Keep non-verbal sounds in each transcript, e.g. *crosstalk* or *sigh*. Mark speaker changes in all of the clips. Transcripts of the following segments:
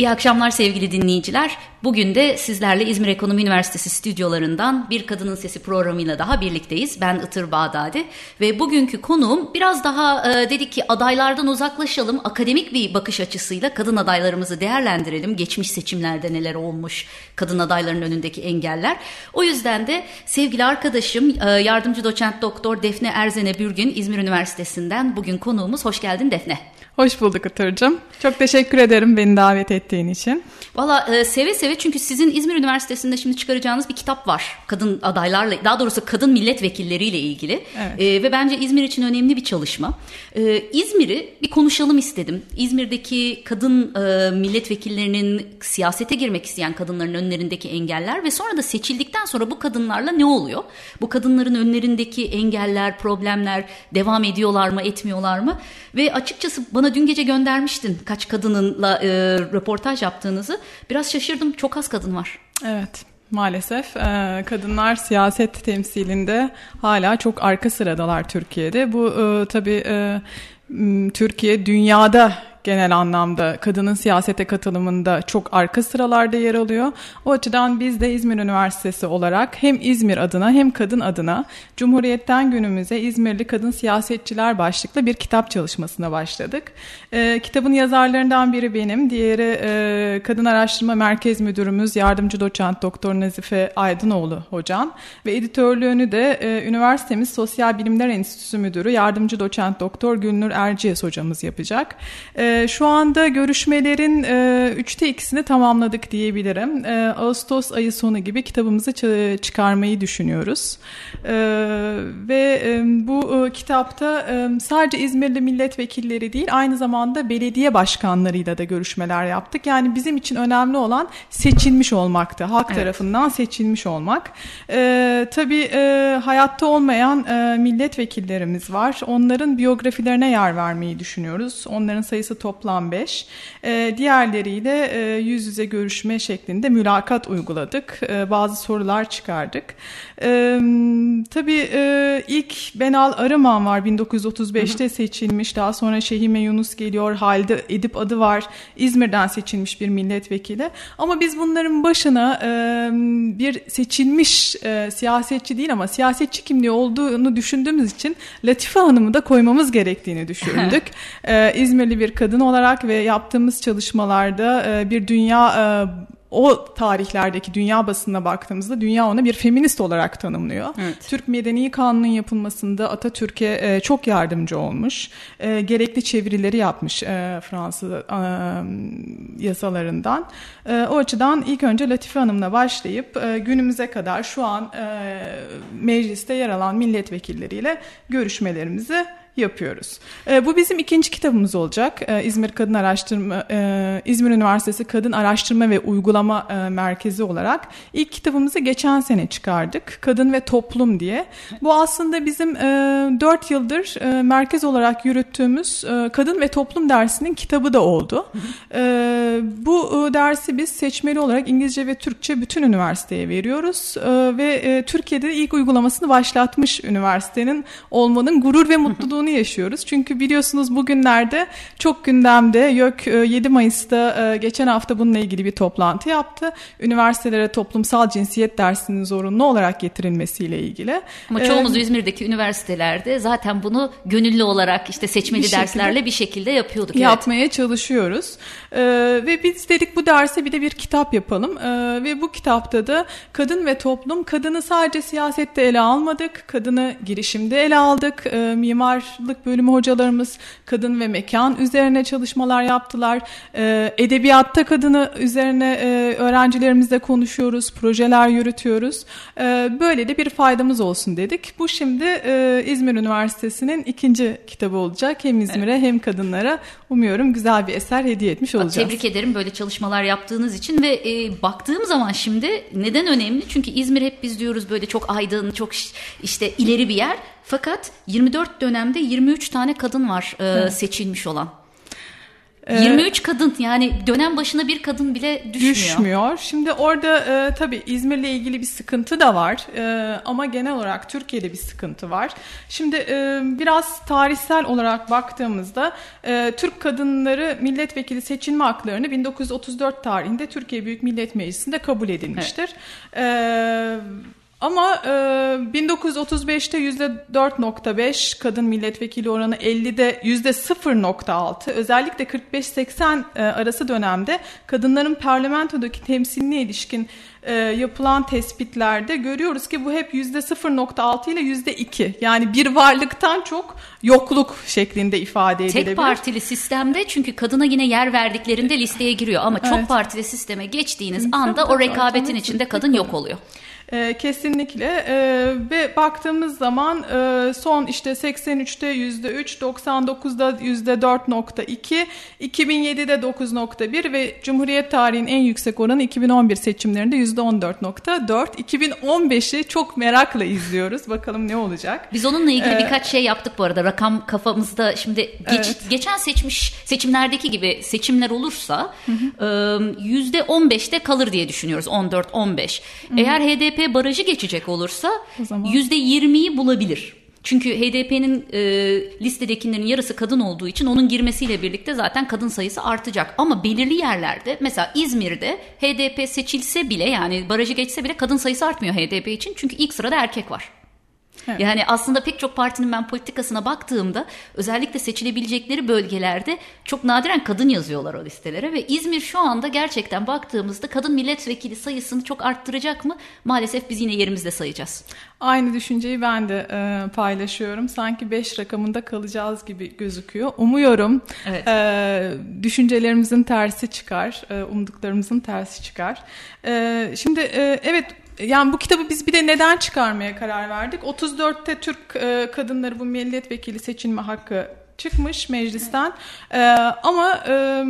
Speaker 1: İyi akşamlar sevgili dinleyiciler. Bugün de sizlerle İzmir Ekonomi Üniversitesi stüdyolarından Bir Kadının Sesi programıyla daha birlikteyiz. Ben Itır Bağdadi ve bugünkü konuğum biraz daha e, dedik ki adaylardan uzaklaşalım. Akademik bir bakış açısıyla kadın adaylarımızı değerlendirelim. Geçmiş seçimlerde neler olmuş, kadın adayların önündeki engeller. O yüzden de sevgili arkadaşım e, yardımcı doçent doktor Defne Erzene Bürgün İzmir Üniversitesi'nden bugün konuğumuz. Hoş geldin Defne.
Speaker 2: Hoş bulduk Itır'cığım. Çok teşekkür ederim beni davet ettiğin için.
Speaker 1: Valla e, seve seve çünkü sizin İzmir Üniversitesi'nde şimdi çıkaracağınız bir kitap var. Kadın adaylarla daha doğrusu kadın milletvekilleriyle ilgili. Evet. E, ve bence İzmir için önemli bir çalışma. E, İzmir'i bir konuşalım istedim. İzmir'deki kadın e, milletvekillerinin siyasete girmek isteyen kadınların önlerindeki engeller ve sonra da seçildikten sonra bu kadınlarla ne oluyor? Bu kadınların önlerindeki engeller, problemler devam ediyorlar mı, etmiyorlar mı? Ve açıkçası bana dün gece göndermiştin kaç kadınınla e, röportaj yaptığınızı. Biraz şaşırdım. Çok az kadın var.
Speaker 2: Evet. Maalesef e, kadınlar siyaset temsilinde hala çok arka sıradalar Türkiye'de. Bu e, tabii e, Türkiye dünyada genel anlamda kadının siyasete katılımında çok arka sıralarda yer alıyor. O açıdan biz de İzmir Üniversitesi olarak hem İzmir adına hem kadın adına Cumhuriyet'ten günümüze İzmirli kadın siyasetçiler başlıklı bir kitap çalışmasına başladık. E, kitabın yazarlarından biri benim, diğeri e, Kadın Araştırma Merkez Müdürümüz Yardımcı Doçent Doktor Nazife Aydınoğlu hocam ve editörlüğünü de e, üniversitemiz Sosyal Bilimler Enstitüsü Müdürü Yardımcı Doçent Doktor Gülnur Erciyes hocamız yapacak. E, ee, şu anda görüşmelerin e, üçte ikisini tamamladık diyebilirim. E, Ağustos ayı sonu gibi kitabımızı çıkarmayı düşünüyoruz. E, ve e, bu e, kitapta e, sadece İzmirli milletvekilleri değil aynı zamanda belediye başkanlarıyla da görüşmeler yaptık. Yani bizim için önemli olan seçilmiş olmaktı. Halk evet. tarafından seçilmiş olmak. E, tabii e, hayatta olmayan e, milletvekillerimiz var. Onların biyografilerine yer vermeyi düşünüyoruz. Onların sayısı toplam 5. E, ee, diğerleriyle e, yüz yüze görüşme şeklinde mülakat uyguladık. E, bazı sorular çıkardık. E, tabii e, ilk Benal Arıman var 1935'te seçilmiş. Daha sonra Şehime Yunus geliyor. Halide Edip adı var. İzmir'den seçilmiş bir milletvekili. Ama biz bunların başına e, bir seçilmiş e, siyasetçi değil ama siyasetçi kimliği olduğunu düşündüğümüz için Latife Hanım'ı da koymamız gerektiğini düşündük. *laughs* e, İzmirli bir kadın olarak ve yaptığımız çalışmalarda e, bir dünya e, o tarihlerdeki dünya basınına baktığımızda dünya onu bir feminist olarak tanımlıyor. Evet. Türk Medeni Kanunu'nun yapılmasında Atatürk'e e, çok yardımcı olmuş. E, gerekli çevirileri yapmış e, Fransız e, yasalarından. E, o açıdan ilk önce Latife Hanım'la başlayıp e, günümüze kadar şu an e, mecliste yer alan milletvekilleriyle görüşmelerimizi yapıyoruz. E, bu bizim ikinci kitabımız olacak. E, İzmir Kadın Araştırma, e, İzmir Üniversitesi Kadın Araştırma ve Uygulama e, Merkezi olarak ilk kitabımızı geçen sene çıkardık. Kadın ve Toplum diye. Bu aslında bizim e, 4 yıldır e, merkez olarak yürüttüğümüz e, Kadın ve Toplum dersinin kitabı da oldu. E, bu e, dersi biz seçmeli olarak İngilizce ve Türkçe bütün üniversiteye veriyoruz. E, ve e, Türkiye'de ilk uygulamasını başlatmış üniversitenin olmanın gurur ve *laughs* mutluluğunu yaşıyoruz. Çünkü biliyorsunuz bugünlerde çok gündemde YÖK 7 e, Mayıs'ta e, geçen hafta bununla ilgili bir toplantı yaptı. Üniversitelere toplumsal cinsiyet dersinin zorunlu olarak getirilmesiyle ilgili.
Speaker 1: Ama çoğumuz ee, İzmir'deki üniversitelerde zaten bunu gönüllü olarak işte seçmeli bir derslerle şekilde, bir şekilde yapıyorduk.
Speaker 2: Yapmaya evet. çalışıyoruz. Ee, ve biz dedik bu derse bir de bir kitap yapalım. Ee, ve bu kitapta da kadın ve toplum, kadını sadece siyasette ele almadık, kadını girişimde ele aldık, ee, mimar Sanatçılık bölümü hocalarımız kadın ve mekan üzerine çalışmalar yaptılar. E, edebiyatta kadını üzerine e, öğrencilerimizle konuşuyoruz, projeler yürütüyoruz. E, böyle de bir faydamız olsun dedik. Bu şimdi e, İzmir Üniversitesi'nin ikinci kitabı olacak. Hem İzmir'e evet. hem kadınlara umuyorum güzel bir eser hediye etmiş olacağız.
Speaker 1: Tebrik ederim böyle çalışmalar yaptığınız için ve e, baktığım zaman şimdi neden önemli? Çünkü İzmir hep biz diyoruz böyle çok aydın, çok işte ileri bir yer. Fakat 24 dönemde 23 tane kadın var e, evet. seçilmiş olan. 23 kadın yani dönem başına bir kadın bile düşmüyor.
Speaker 2: Düşmüyor. Şimdi orada e, tabii İzmir'le ilgili bir sıkıntı da var e, ama genel olarak Türkiye'de bir sıkıntı var. Şimdi e, biraz tarihsel olarak baktığımızda e, Türk kadınları milletvekili seçilme haklarını 1934 tarihinde Türkiye Büyük Millet Meclisi'nde kabul edilmiştir. Evet. E, ama e, 1935'te %4.5 kadın milletvekili oranı 50'de %0.6 özellikle 45-80 e, arası dönemde kadınların parlamentodaki temsiline ilişkin e, yapılan tespitlerde görüyoruz ki bu hep %0.6 ile %2 yani bir varlıktan çok yokluk şeklinde ifade edilebilir.
Speaker 1: Tek partili sistemde çünkü kadına yine yer verdiklerinde listeye giriyor ama evet. çok partili sisteme geçtiğiniz anda o rekabetin içinde kadın yok oluyor.
Speaker 2: E, kesinlikle e, ve baktığımız zaman e, son işte 83'te yüzde 3, 99'da yüzde 4.2, 2007'de 9.1 ve Cumhuriyet tarihinin en yüksek oranı 2011 seçimlerinde yüzde 14.4. 2015'i çok merakla izliyoruz. Bakalım ne olacak.
Speaker 1: Biz onunla ilgili ee, birkaç şey yaptık bu arada. Rakam kafamızda şimdi geç, evet. geçen seçmiş seçimlerdeki gibi seçimler olursa yüzde 15'te kalır diye düşünüyoruz. 14-15. Eğer HDP HDP barajı geçecek olursa yüzde 20'yi bulabilir. Çünkü HDP'nin e, listedekilerin yarısı kadın olduğu için onun girmesiyle birlikte zaten kadın sayısı artacak. Ama belirli yerlerde mesela İzmir'de HDP seçilse bile yani barajı geçse bile kadın sayısı artmıyor HDP için. Çünkü ilk sırada erkek var. Evet. Yani aslında pek çok partinin ben politikasına baktığımda özellikle seçilebilecekleri bölgelerde çok nadiren kadın yazıyorlar o listelere ve İzmir şu anda gerçekten baktığımızda kadın milletvekili sayısını çok arttıracak mı? Maalesef biz yine yerimizde sayacağız.
Speaker 2: Aynı düşünceyi ben de e, paylaşıyorum. Sanki 5 rakamında kalacağız gibi gözüküyor. Umuyorum evet. e, düşüncelerimizin tersi çıkar, e, umduklarımızın tersi çıkar. E, şimdi e, evet yani bu kitabı biz bir de neden çıkarmaya karar verdik? 34'te Türk e, kadınları bu milletvekili seçilme hakkı çıkmış meclisten. E, ama e,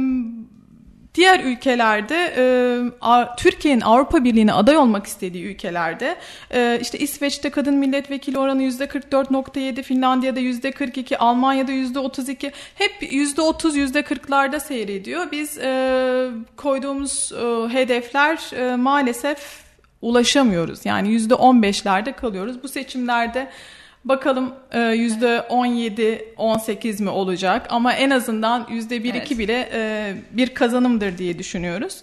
Speaker 2: diğer ülkelerde e, Türkiye'nin Avrupa Birliği'ne aday olmak istediği ülkelerde e, işte İsveç'te kadın milletvekili oranı %44.7, Finlandiya'da %42, Almanya'da %32 hep %30 %40'larda seyrediyor. Biz e, koyduğumuz e, hedefler e, maalesef ulaşamıyoruz. Yani yüzde on beşlerde kalıyoruz. Bu seçimlerde bakalım e, yüzde on yedi, on sekiz mi olacak ama en azından yüzde bir iki bile e, bir kazanımdır diye düşünüyoruz.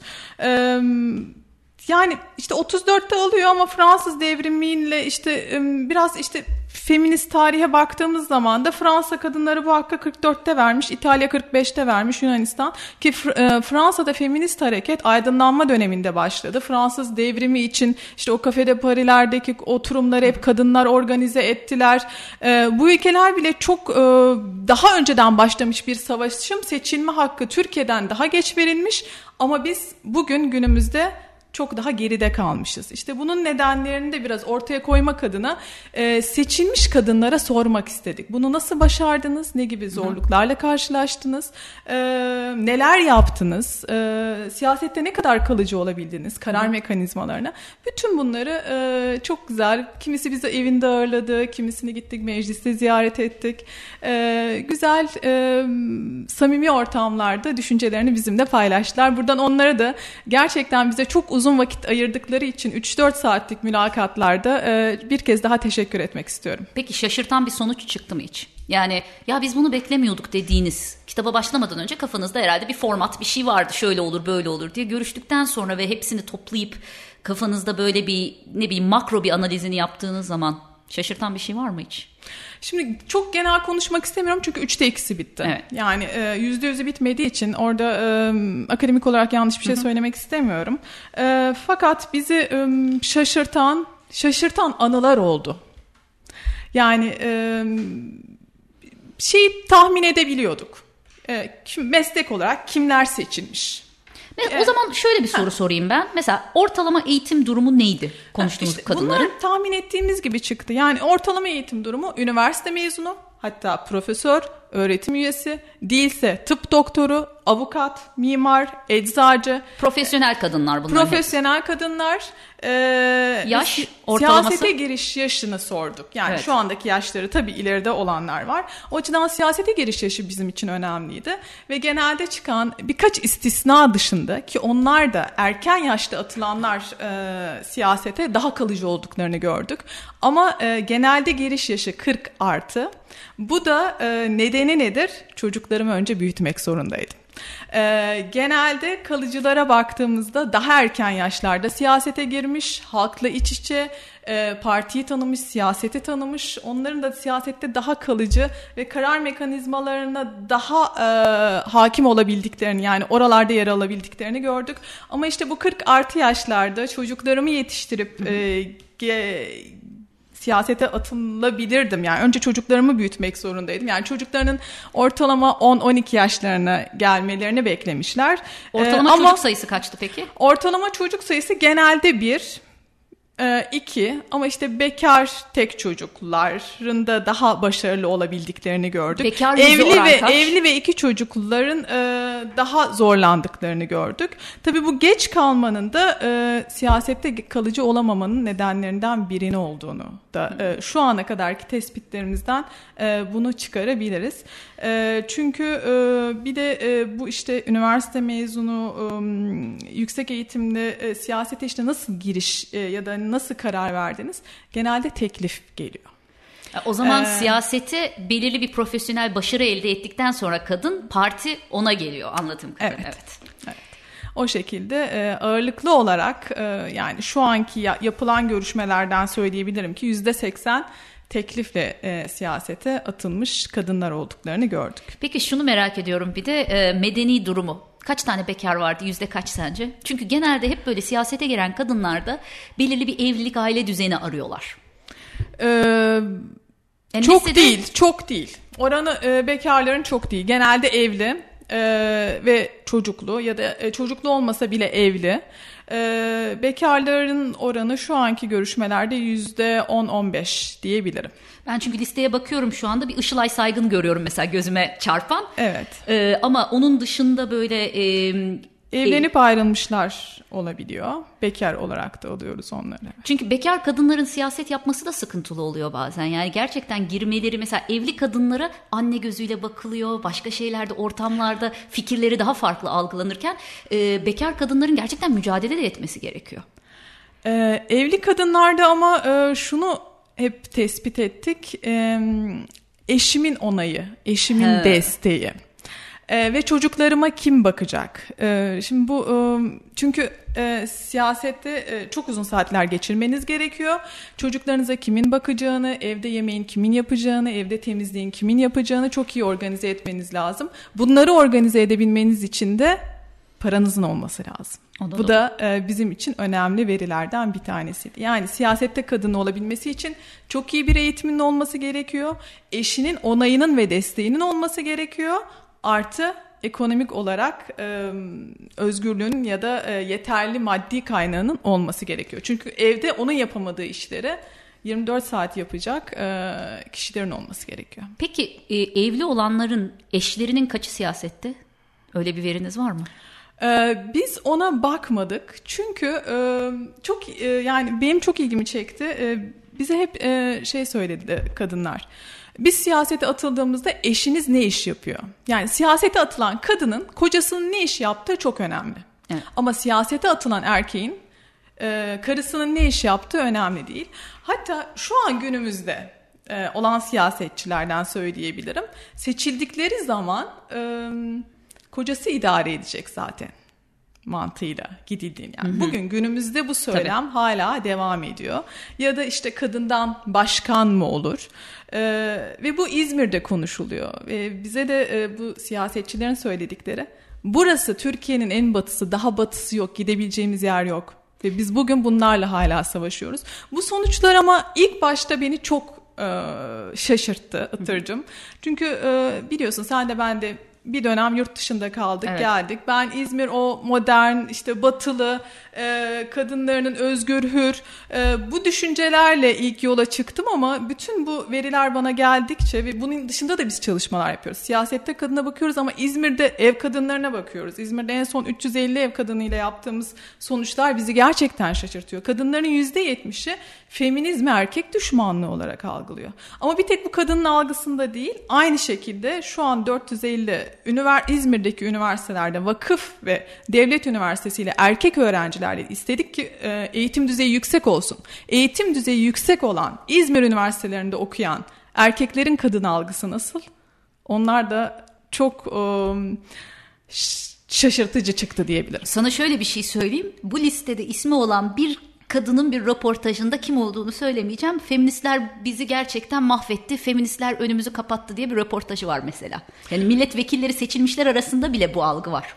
Speaker 2: Evet yani işte 34'te oluyor ama Fransız devrimiyle işte biraz işte feminist tarihe baktığımız zaman da Fransa kadınları bu hakkı 44'te vermiş, İtalya 45'te vermiş, Yunanistan ki e, Fransa'da feminist hareket aydınlanma döneminde başladı. Fransız devrimi için işte o kafede Paris'lerdeki oturumları hep kadınlar organize ettiler. E, bu ülkeler bile çok e, daha önceden başlamış bir savaşım seçilme hakkı Türkiye'den daha geç verilmiş ama biz bugün günümüzde çok daha geride kalmışız. İşte bunun nedenlerini de biraz ortaya koymak adına e, seçilmiş kadınlara sormak istedik. Bunu nasıl başardınız? Ne gibi zorluklarla karşılaştınız? E, neler yaptınız? E, siyasette ne kadar kalıcı olabildiniz? Karar mekanizmalarına. Bütün bunları e, çok güzel. Kimisi bizi evinde ağırladı. Kimisini gittik mecliste ziyaret ettik. E, güzel, e, samimi ortamlarda düşüncelerini bizimle paylaştılar. Buradan onlara da gerçekten bize çok uzun uzun vakit ayırdıkları için 3-4 saatlik mülakatlarda e, bir kez daha teşekkür etmek istiyorum.
Speaker 1: Peki şaşırtan bir sonuç çıktı mı hiç? Yani ya biz bunu beklemiyorduk dediğiniz kitaba başlamadan önce kafanızda herhalde bir format bir şey vardı şöyle olur böyle olur diye görüştükten sonra ve hepsini toplayıp kafanızda böyle bir ne bileyim makro bir analizini yaptığınız zaman şaşırtan bir şey var mı hiç?
Speaker 2: Şimdi çok genel konuşmak istemiyorum çünkü üçte ikisi bitti. Evet. Yani e, yüzde yüzü bitmediği için orada e, akademik olarak yanlış bir şey Hı-hı. söylemek istemiyorum. E, fakat bizi e, şaşırtan, şaşırtan anılar oldu. Yani e, şeyi tahmin edebiliyorduk. E, meslek olarak kimler seçilmiş?
Speaker 1: Mesela o zaman şöyle bir soru ha. sorayım ben. Mesela ortalama eğitim durumu neydi konuştuğumuz işte kadınların?
Speaker 2: Bunlar tahmin ettiğimiz gibi çıktı. Yani ortalama eğitim durumu üniversite mezunu, hatta profesör, öğretim üyesi, değilse tıp doktoru, avukat, mimar, eczacı.
Speaker 1: Profesyonel kadınlar bunlar.
Speaker 2: Profesyonel kadınlar.
Speaker 1: E, Yaş ortalaması?
Speaker 2: Siyasete giriş yaşını sorduk. Yani evet. şu andaki yaşları tabii ileride olanlar var. O açıdan siyasete giriş yaşı bizim için önemliydi. Ve genelde çıkan birkaç istisna dışında ki onlar da erken yaşta atılanlar e, siyasete daha kalıcı olduklarını gördük. Ama e, genelde giriş yaşı 40 artı. Bu da e, nedeni nedir? Çocuklarımı önce büyütmek zorundaydım. E, genelde kalıcılara baktığımızda daha erken yaşlarda siyasete girmiş, halkla iç içe, e, partiyi tanımış, siyaseti tanımış. Onların da siyasette daha kalıcı ve karar mekanizmalarına daha e, hakim olabildiklerini yani oralarda yer alabildiklerini gördük. Ama işte bu 40 artı yaşlarda çocuklarımı yetiştirip e, ge, siyasete atılabilirdim. Yani önce çocuklarımı büyütmek zorundaydım. Yani çocuklarının ortalama 10-12 yaşlarına gelmelerini beklemişler.
Speaker 1: Ortalama ee, çocuk sayısı kaçtı peki?
Speaker 2: Ortalama çocuk sayısı genelde bir. E, iki ama işte bekar tek çocukların da daha başarılı olabildiklerini gördük.
Speaker 1: Bekar
Speaker 2: evli ve
Speaker 1: kaç?
Speaker 2: evli ve iki çocukluların e, daha zorlandıklarını gördük. Tabii bu geç kalmanın da e, siyasette kalıcı olamamanın nedenlerinden birini olduğunu da e, şu ana kadarki tespitlerimizden e, bunu çıkarabiliriz. E, çünkü e, bir de e, bu işte üniversite mezunu e, yüksek eğitimde e, siyasete işte nasıl giriş e, ya da nasıl karar verdiniz? Genelde teklif geliyor.
Speaker 1: O zaman ee, siyasete belirli bir profesyonel başarı elde ettikten sonra kadın parti ona geliyor anladığım kadarıyla.
Speaker 2: Evet. evet. evet. O şekilde e, ağırlıklı olarak e, yani şu anki ya, yapılan görüşmelerden söyleyebilirim ki yüzde seksen teklifle e, siyasete atılmış kadınlar olduklarını gördük.
Speaker 1: Peki şunu merak ediyorum bir de e, medeni durumu. Kaç tane bekar vardı? Yüzde kaç sence? Çünkü genelde hep böyle siyasete giren kadınlarda belirli bir evlilik aile düzeni arıyorlar.
Speaker 2: Ee, yani çok lisede... değil, çok değil. Oranı e, bekarların çok değil. Genelde evli e, ve çocuklu ya da e, çocuklu olmasa bile evli. E, bekarların oranı şu anki görüşmelerde yüzde 10-15 diyebilirim.
Speaker 1: Ben çünkü listeye bakıyorum şu anda bir Işılay Saygın görüyorum mesela gözüme çarpan.
Speaker 2: Evet.
Speaker 1: E, ama onun dışında böyle... E,
Speaker 2: Evlenip ayrılmışlar olabiliyor. Bekar olarak da alıyoruz onları.
Speaker 1: Çünkü bekar kadınların siyaset yapması da sıkıntılı oluyor bazen. Yani gerçekten girmeleri mesela evli kadınlara anne gözüyle bakılıyor. Başka şeylerde ortamlarda fikirleri daha farklı algılanırken e, bekar kadınların gerçekten mücadele de etmesi gerekiyor.
Speaker 2: Ee, evli kadınlarda ama e, şunu hep tespit ettik. E, eşimin onayı, eşimin He. desteği. E, ve çocuklarıma kim bakacak? E, şimdi bu e, çünkü e, siyasette e, çok uzun saatler geçirmeniz gerekiyor. Çocuklarınıza kimin bakacağını, evde yemeğin kimin yapacağını, evde temizliğin kimin yapacağını çok iyi organize etmeniz lazım. Bunları organize edebilmeniz için de paranızın olması lazım. Da Bu da e, bizim için önemli verilerden bir tanesiydi. Yani siyasette kadın olabilmesi için çok iyi bir eğitimin olması gerekiyor. Eşinin onayının ve desteğinin olması gerekiyor artı ekonomik olarak e, özgürlüğün ya da e, yeterli maddi kaynağının olması gerekiyor. Çünkü evde onun yapamadığı işleri 24 saat yapacak e, kişilerin olması gerekiyor.
Speaker 1: Peki e, evli olanların eşlerinin kaçı siyasette? Öyle bir veriniz var mı?
Speaker 2: Ee, biz ona bakmadık çünkü e, çok e, yani benim çok ilgimi çekti. E, bize hep e, şey söyledi kadınlar. Biz siyasete atıldığımızda eşiniz ne iş yapıyor? Yani siyasete atılan kadının kocasının ne iş yaptığı çok önemli. Evet. Ama siyasete atılan erkeğin e, karısının ne iş yaptığı önemli değil. Hatta şu an günümüzde e, olan siyasetçilerden söyleyebilirim. Seçildikleri zaman e, kocası idare edecek zaten mantığıyla gidildiğini. Yani hı hı. bugün günümüzde bu söylem Tabii. hala devam ediyor. Ya da işte kadından başkan mı olur? Ee, ve bu İzmir'de konuşuluyor. Ve bize de e, bu siyasetçilerin söyledikleri burası Türkiye'nin en batısı, daha batısı yok, gidebileceğimiz yer yok. Ve biz bugün bunlarla hala savaşıyoruz. Bu sonuçlar ama ilk başta beni çok e, şaşırttı Itır'cığım. Çünkü e, biliyorsun sen de ben de bir dönem yurt dışında kaldık, evet. geldik. Ben İzmir o modern, işte batılı, e, kadınlarının özgür, hür e, bu düşüncelerle ilk yola çıktım ama bütün bu veriler bana geldikçe ve bunun dışında da biz çalışmalar yapıyoruz. Siyasette kadına bakıyoruz ama İzmir'de ev kadınlarına bakıyoruz. İzmir'de en son 350 ev kadınıyla yaptığımız sonuçlar bizi gerçekten şaşırtıyor. Kadınların %70'i feminizmi erkek düşmanlığı olarak algılıyor. Ama bir tek bu kadının algısında değil, aynı şekilde şu an 450 ünivers İzmir'deki üniversitelerde vakıf ve devlet üniversitesiyle erkek öğrencilerle istedik ki e, eğitim düzeyi yüksek olsun. Eğitim düzeyi yüksek olan İzmir üniversitelerinde okuyan erkeklerin kadın algısı nasıl? Onlar da çok um, şaşırtıcı çıktı diyebilirim.
Speaker 1: Sana şöyle bir şey söyleyeyim. Bu listede ismi olan bir kadının bir röportajında kim olduğunu söylemeyeceğim. Feministler bizi gerçekten mahvetti. Feministler önümüzü kapattı diye bir röportajı var mesela. Yani milletvekilleri seçilmişler arasında bile bu algı var.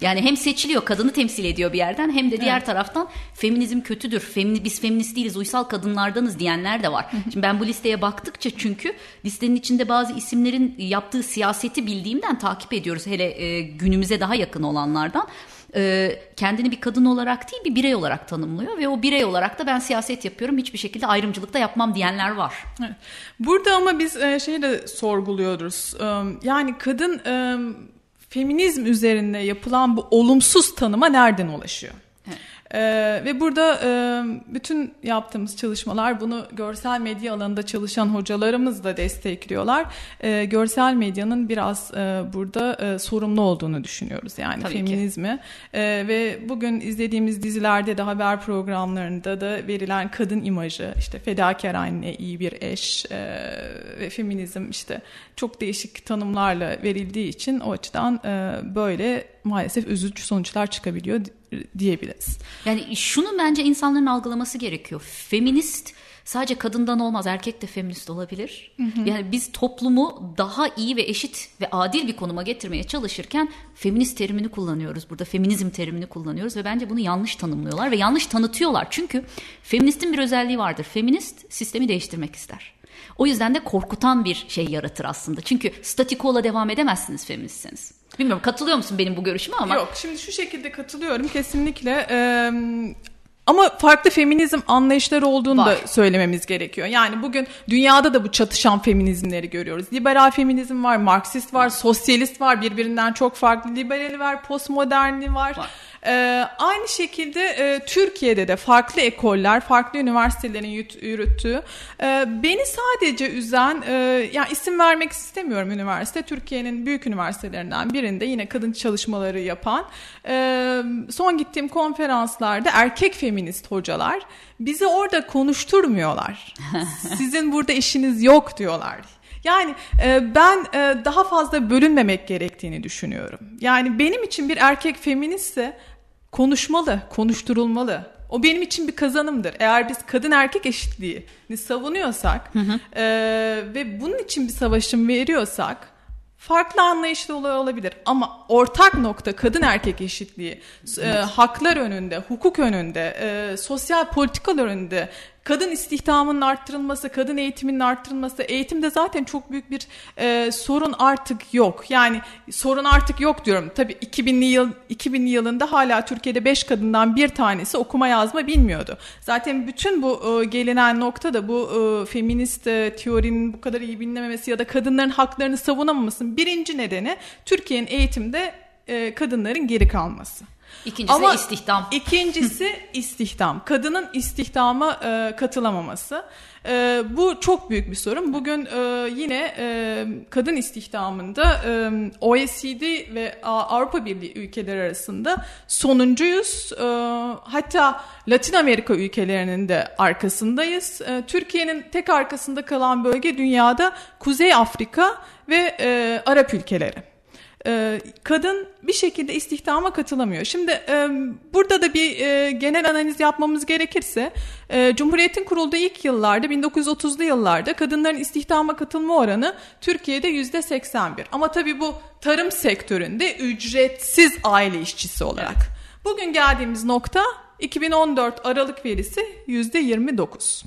Speaker 1: Yani hem seçiliyor kadını temsil ediyor bir yerden hem de diğer evet. taraftan feminizm kötüdür. Femini, biz feminist değiliz uysal kadınlardanız diyenler de var. Şimdi ben bu listeye baktıkça çünkü listenin içinde bazı isimlerin yaptığı siyaseti bildiğimden takip ediyoruz. Hele e, günümüze daha yakın olanlardan e, kendini bir kadın olarak değil bir birey olarak tanımlıyor ve o birey olarak da ben siyaset yapıyorum hiçbir şekilde ayrımcılık da yapmam diyenler var.
Speaker 2: Evet. Burada ama biz e, şeyi de sorguluyoruz. E, yani kadın e, feminizm üzerinde yapılan bu olumsuz tanıma nereden ulaşıyor? Ee, ve burada e, bütün yaptığımız çalışmalar bunu görsel medya alanında çalışan hocalarımız da destekliyorlar. E, görsel medyanın biraz e, burada e, sorumlu olduğunu düşünüyoruz yani Tabii feminizmi. E, ve bugün izlediğimiz dizilerde de haber programlarında da verilen kadın imajı işte fedakar anne, iyi bir eş e, ve feminizm işte çok değişik tanımlarla verildiği için o açıdan e, böyle maalesef üzücü sonuçlar çıkabiliyor diyebiliriz.
Speaker 1: Yani şunu bence insanların algılaması gerekiyor. Feminist sadece kadından olmaz erkek de feminist olabilir. Hı hı. Yani biz toplumu daha iyi ve eşit ve adil bir konuma getirmeye çalışırken feminist terimini kullanıyoruz. Burada feminizm terimini kullanıyoruz ve bence bunu yanlış tanımlıyorlar ve yanlış tanıtıyorlar. Çünkü feministin bir özelliği vardır. Feminist sistemi değiştirmek ister. O yüzden de korkutan bir şey yaratır aslında. Çünkü statikola devam edemezsiniz feministseniz. Bilmiyorum katılıyor musun benim bu görüşüme ama?
Speaker 2: Yok şimdi şu şekilde katılıyorum kesinlikle. Ee, ama farklı feminizm anlayışları olduğunu Var. da söylememiz gerekiyor. Yani bugün dünyada da bu çatışan feminizmleri görüyoruz. Liberal feminizm var, Marksist var, sosyalist var, birbirinden çok farklı liberali var, postmoderni var. var. Ee, aynı şekilde e, Türkiye'de de farklı ekoller, farklı üniversitelerin yürüttüğü. E, beni sadece üzen, e, yani isim vermek istemiyorum üniversite, Türkiye'nin büyük üniversitelerinden birinde yine kadın çalışmaları yapan. E, son gittiğim konferanslarda erkek feminist hocalar bizi orada konuşturmuyorlar. *laughs* Sizin burada işiniz yok diyorlar. Yani e, ben e, daha fazla bölünmemek gerektiğini düşünüyorum. Yani benim için bir erkek feministse konuşmalı, konuşturulmalı. O benim için bir kazanımdır. Eğer biz kadın erkek eşitliğini savunuyorsak hı hı. E, ve bunun için bir savaşım veriyorsak farklı anlayışlı olabilir ama ortak nokta kadın erkek eşitliği, e, haklar önünde, hukuk önünde, e, sosyal politikalar önünde kadın istihdamının arttırılması, kadın eğitiminin arttırılması, eğitimde zaten çok büyük bir e, sorun artık yok. Yani sorun artık yok diyorum. Tabii 2000'li yıl 2000'li yılında hala Türkiye'de 5 kadından bir tanesi okuma yazma bilmiyordu. Zaten bütün bu e, gelinen nokta da bu e, feminist e, teorinin bu kadar iyi bilinmemesi ya da kadınların haklarını savunamamasının birinci nedeni Türkiye'nin eğitimde e, kadınların geri kalması.
Speaker 1: İkincisi Ama istihdam.
Speaker 2: İkincisi *laughs* istihdam. Kadının istihdama e, katılamaması. E, bu çok büyük bir sorun. Bugün e, yine e, kadın istihdamında e, OECD ve Avrupa Birliği ülkeleri arasında sonuncuyuz. E, hatta Latin Amerika ülkelerinin de arkasındayız. E, Türkiye'nin tek arkasında kalan bölge dünyada Kuzey Afrika ve e, Arap ülkeleri. Ee, kadın bir şekilde istihdama katılamıyor. Şimdi e, burada da bir e, genel analiz yapmamız gerekirse e, Cumhuriyet'in kurulduğu ilk yıllarda 1930'lu yıllarda kadınların istihdama katılma oranı Türkiye'de yüzde 81. Ama tabii bu tarım sektöründe ücretsiz aile işçisi olarak. Bugün geldiğimiz nokta 2014 Aralık verisi yüzde 29.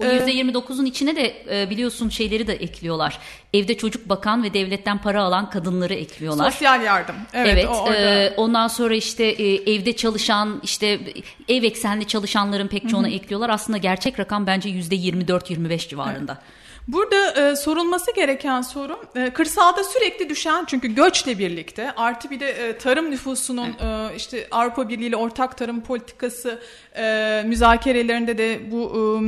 Speaker 1: O %29'un içine de e, biliyorsun şeyleri de ekliyorlar. Evde çocuk bakan ve devletten para alan kadınları ekliyorlar.
Speaker 2: Sosyal yardım. Evet. evet
Speaker 1: o e, ondan sonra işte e, evde çalışan işte ev eksenli çalışanların pek çoğunu Hı-hı. ekliyorlar. Aslında gerçek rakam bence %24-25 civarında. Evet.
Speaker 2: Burada e, sorulması gereken soru e, kırsalda sürekli düşen çünkü göçle birlikte artı bir de e, tarım nüfusunun e, işte Avrupa Birliği ile ortak tarım politikası e, müzakerelerinde de bu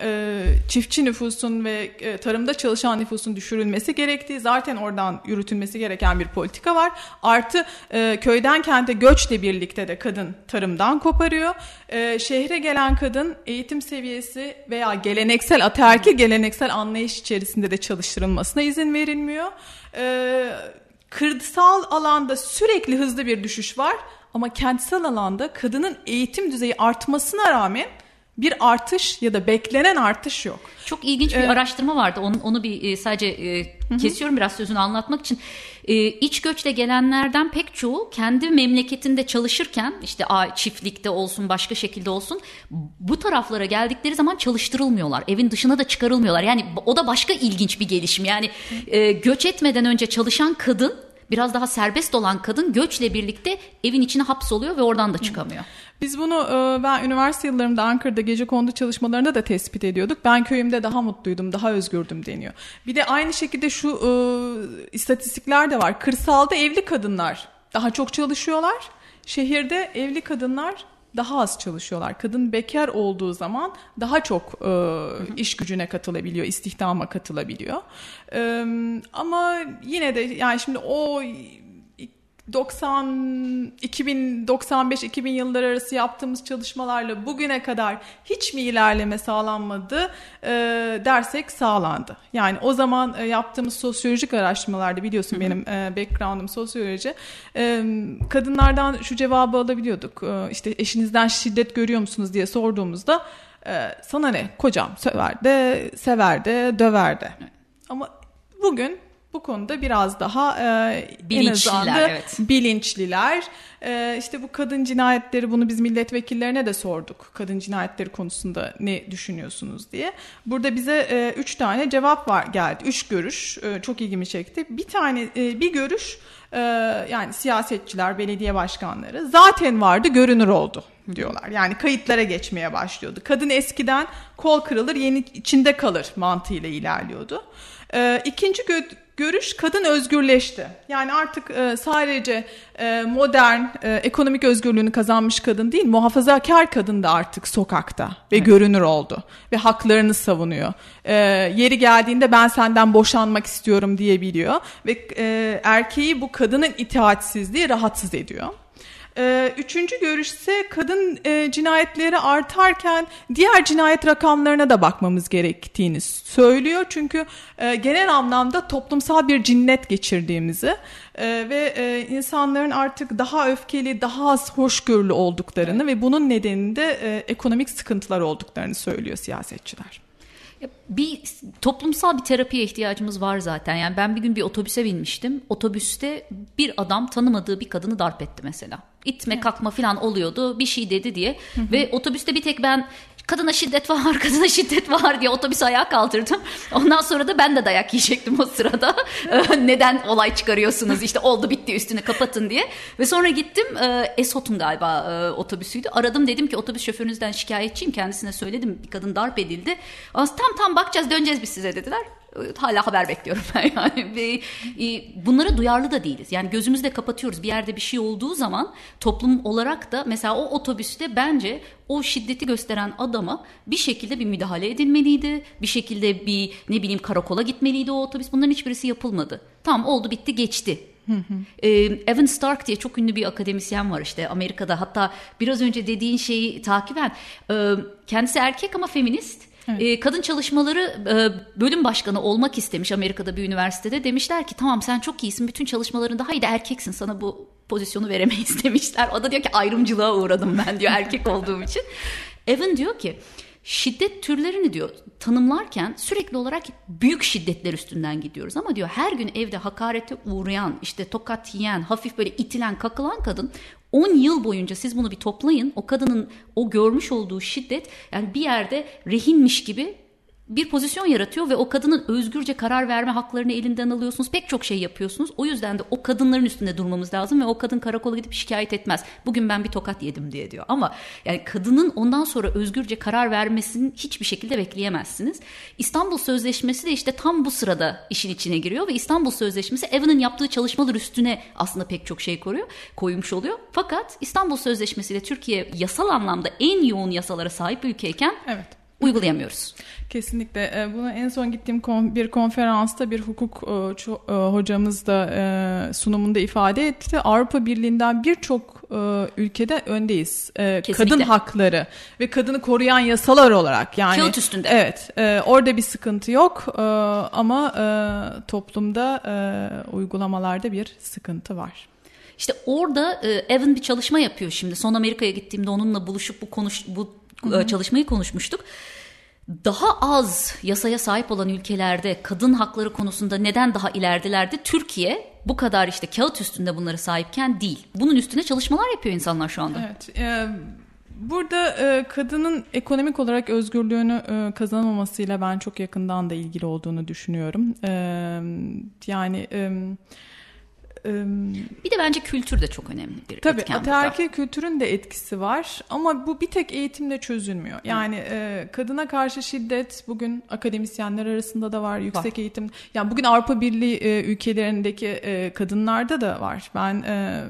Speaker 2: e, çiftçi nüfusun ve e, tarımda çalışan nüfusun düşürülmesi gerektiği zaten oradan yürütülmesi gereken bir politika var. Artı e, köyden kente göçle birlikte de kadın tarımdan koparıyor. E, şehre gelen kadın eğitim seviyesi veya geleneksel ataerkil geleneksel anlayış içerisinde de çalıştırılmasına izin verilmiyor. E, kırsal alanda sürekli hızlı bir düşüş var ama kentsel alanda kadının eğitim düzeyi artmasına rağmen bir artış ya da beklenen artış yok.
Speaker 1: Çok ilginç bir ee, araştırma vardı. Onu, onu bir e, sadece e, kesiyorum biraz sözünü anlatmak için. E, iç göçle gelenlerden pek çoğu kendi memleketinde çalışırken işte çiftlikte olsun başka şekilde olsun bu taraflara geldikleri zaman çalıştırılmıyorlar. Evin dışına da çıkarılmıyorlar. Yani o da başka ilginç bir gelişim. Yani e, göç etmeden önce çalışan kadın biraz daha serbest olan kadın göçle birlikte evin içine hapsoluyor ve oradan da çıkamıyor.
Speaker 2: Biz bunu e, ben üniversite yıllarımda Ankara'da gece kondu çalışmalarında da tespit ediyorduk. Ben köyümde daha mutluydum, daha özgürdüm deniyor. Bir de aynı şekilde şu e, istatistikler de var. Kırsalda evli kadınlar daha çok çalışıyorlar. Şehirde evli kadınlar daha az çalışıyorlar. Kadın bekar olduğu zaman daha çok e, iş gücüne katılabiliyor, istihdama katılabiliyor. E, ama yine de yani şimdi o 90 2095 2000 yılları arası yaptığımız çalışmalarla bugüne kadar hiç mi ilerleme sağlanmadı e, dersek sağlandı. Yani o zaman e, yaptığımız sosyolojik araştırmalarda biliyorsun benim e, background'um sosyoloji. E, kadınlardan şu cevabı alabiliyorduk. E, işte eşinizden şiddet görüyor musunuz diye sorduğumuzda e, sana ne kocam sever de sever de döver de. Ama bugün bu konuda biraz daha e, bilinçliler. evet. bilinçliler. E, işte bu kadın cinayetleri bunu biz milletvekillerine de sorduk. Kadın cinayetleri konusunda ne düşünüyorsunuz diye. Burada bize e, üç tane cevap var geldi. Üç görüş e, çok ilgimi çekti. Bir tane e, bir görüş e, yani siyasetçiler, belediye başkanları zaten vardı görünür oldu diyorlar. Yani kayıtlara geçmeye başlıyordu. Kadın eskiden kol kırılır yeni içinde kalır mantığıyla ilerliyordu. E, ikinci gö- görüş kadın özgürleşti. Yani artık e, sadece e, modern e, ekonomik özgürlüğünü kazanmış kadın değil, muhafazakar kadın da artık sokakta ve evet. görünür oldu ve haklarını savunuyor. E, yeri geldiğinde ben senden boşanmak istiyorum diyebiliyor ve e, erkeği bu kadının itaatsizliği rahatsız ediyor. Ee, üçüncü görüş ise kadın e, cinayetleri artarken diğer cinayet rakamlarına da bakmamız gerektiğini söylüyor. Çünkü e, genel anlamda toplumsal bir cinnet geçirdiğimizi e, ve e, insanların artık daha öfkeli, daha az hoşgörülü olduklarını evet. ve bunun nedeninde e, ekonomik sıkıntılar olduklarını söylüyor siyasetçiler.
Speaker 1: Bir toplumsal bir terapiye ihtiyacımız var zaten. Yani ben bir gün bir otobüse binmiştim. Otobüste bir adam tanımadığı bir kadını darp etti mesela. İtme kalkma falan oluyordu. Bir şey dedi diye. Hı hı. Ve otobüste bir tek ben kadına şiddet var, *laughs* kadına şiddet var diye otobüs ayağa kaldırdım. Ondan sonra da ben de dayak yiyecektim o sırada. *laughs* Neden olay çıkarıyorsunuz işte oldu bitti üstünü kapatın diye. Ve sonra gittim Esot'un galiba otobüsüydü. Aradım dedim ki otobüs şoförünüzden şikayetçiyim kendisine söyledim bir kadın darp edildi. Tam tam bakacağız döneceğiz biz size dediler hala haber bekliyorum ben *laughs* yani. Ve, e, bunlara duyarlı da değiliz. Yani gözümüzü de kapatıyoruz. Bir yerde bir şey olduğu zaman toplum olarak da mesela o otobüste bence o şiddeti gösteren adama bir şekilde bir müdahale edilmeliydi. Bir şekilde bir ne bileyim karakola gitmeliydi o otobüs. Bunların hiçbirisi yapılmadı. Tamam oldu bitti geçti. Ee, Evan Stark diye çok ünlü bir akademisyen var işte Amerika'da. Hatta biraz önce dediğin şeyi takiben e, kendisi erkek ama feminist Evet. E, kadın çalışmaları e, bölüm başkanı olmak istemiş Amerika'da bir üniversitede. Demişler ki tamam sen çok iyisin bütün çalışmalarında haydi erkeksin sana bu pozisyonu veremeyiz *laughs* demişler. O da diyor ki ayrımcılığa uğradım ben diyor erkek olduğum için. Evan diyor ki şiddet türlerini diyor tanımlarken sürekli olarak büyük şiddetler üstünden gidiyoruz. Ama diyor her gün evde hakarete uğrayan işte tokat yiyen hafif böyle itilen kakılan kadın 10 yıl boyunca siz bunu bir toplayın o kadının o görmüş olduğu şiddet yani bir yerde rehinmiş gibi bir pozisyon yaratıyor ve o kadının özgürce karar verme haklarını elinden alıyorsunuz. Pek çok şey yapıyorsunuz. O yüzden de o kadınların üstünde durmamız lazım ve o kadın karakola gidip şikayet etmez. Bugün ben bir tokat yedim diye diyor. Ama yani kadının ondan sonra özgürce karar vermesini hiçbir şekilde bekleyemezsiniz. İstanbul Sözleşmesi de işte tam bu sırada işin içine giriyor ve İstanbul Sözleşmesi Evan'ın yaptığı çalışmalar üstüne aslında pek çok şey koruyor, koymuş oluyor. Fakat İstanbul Sözleşmesi ile Türkiye yasal anlamda en yoğun yasalara sahip ülkeyken
Speaker 2: evet
Speaker 1: uygulayamıyoruz.
Speaker 2: Kesinlikle. E, bunu en son gittiğim bir konferansta bir hukuk e, e, hocamız da sunumunda ifade etti. Avrupa Birliği'nden birçok ülkede öndeyiz. Kesinlikle. Kadın hakları ve kadını koruyan yasalar olarak. Yani,
Speaker 1: Kağıt üstünde.
Speaker 2: Evet. Orada bir sıkıntı yok ama toplumda uygulamalarda bir sıkıntı var.
Speaker 1: İşte orada Evan bir çalışma yapıyor şimdi. Son Amerika'ya gittiğimde onunla buluşup bu konuş bu Hı-hı. çalışmayı konuşmuştuk daha az yasaya sahip olan ülkelerde kadın hakları konusunda neden daha ileridelerdi? Türkiye bu kadar işte kağıt üstünde bunları sahipken değil. Bunun üstüne çalışmalar yapıyor insanlar şu anda.
Speaker 2: Evet. E, burada e, kadının ekonomik olarak özgürlüğünü e, kazanamamasıyla ben çok yakından da ilgili olduğunu düşünüyorum. E, yani... E,
Speaker 1: bir de bence kültür de çok önemli bir
Speaker 2: tabii,
Speaker 1: etken.
Speaker 2: Tabii ataerkil kültürün de etkisi var ama bu bir tek eğitimle çözülmüyor. Yani e, kadına karşı şiddet bugün akademisyenler arasında da var, yüksek var. eğitim. Yani bugün Avrupa Birliği e, ülkelerindeki e, kadınlarda da var. Ben e,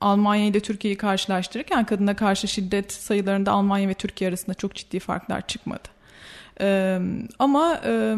Speaker 2: Almanya ile Türkiye'yi karşılaştırırken kadına karşı şiddet sayılarında Almanya ve Türkiye arasında çok ciddi farklar çıkmadı. Ee, ama e,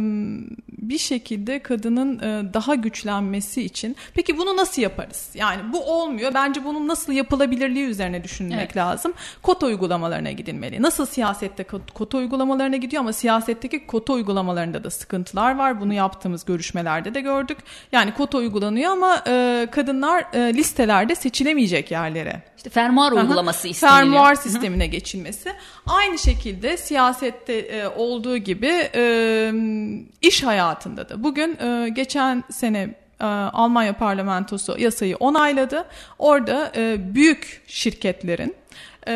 Speaker 2: bir şekilde kadının e, daha güçlenmesi için peki bunu nasıl yaparız? Yani bu olmuyor. Bence bunun nasıl yapılabilirliği üzerine düşünmek evet. lazım. Kota uygulamalarına gidilmeli. Nasıl siyasette kota uygulamalarına gidiyor ama siyasetteki kota uygulamalarında da sıkıntılar var. Bunu yaptığımız görüşmelerde de gördük. Yani kota uygulanıyor ama e, kadınlar e, listelerde seçilemeyecek yerlere
Speaker 1: işte fermuar uygulaması isteniliyor.
Speaker 2: Fermuar sistemine geçilmesi. Aynı şekilde siyasette e, olduğu gibi e, iş hayatında da. Bugün e, geçen sene e, Almanya parlamentosu yasayı onayladı. Orada e, büyük şirketlerin e,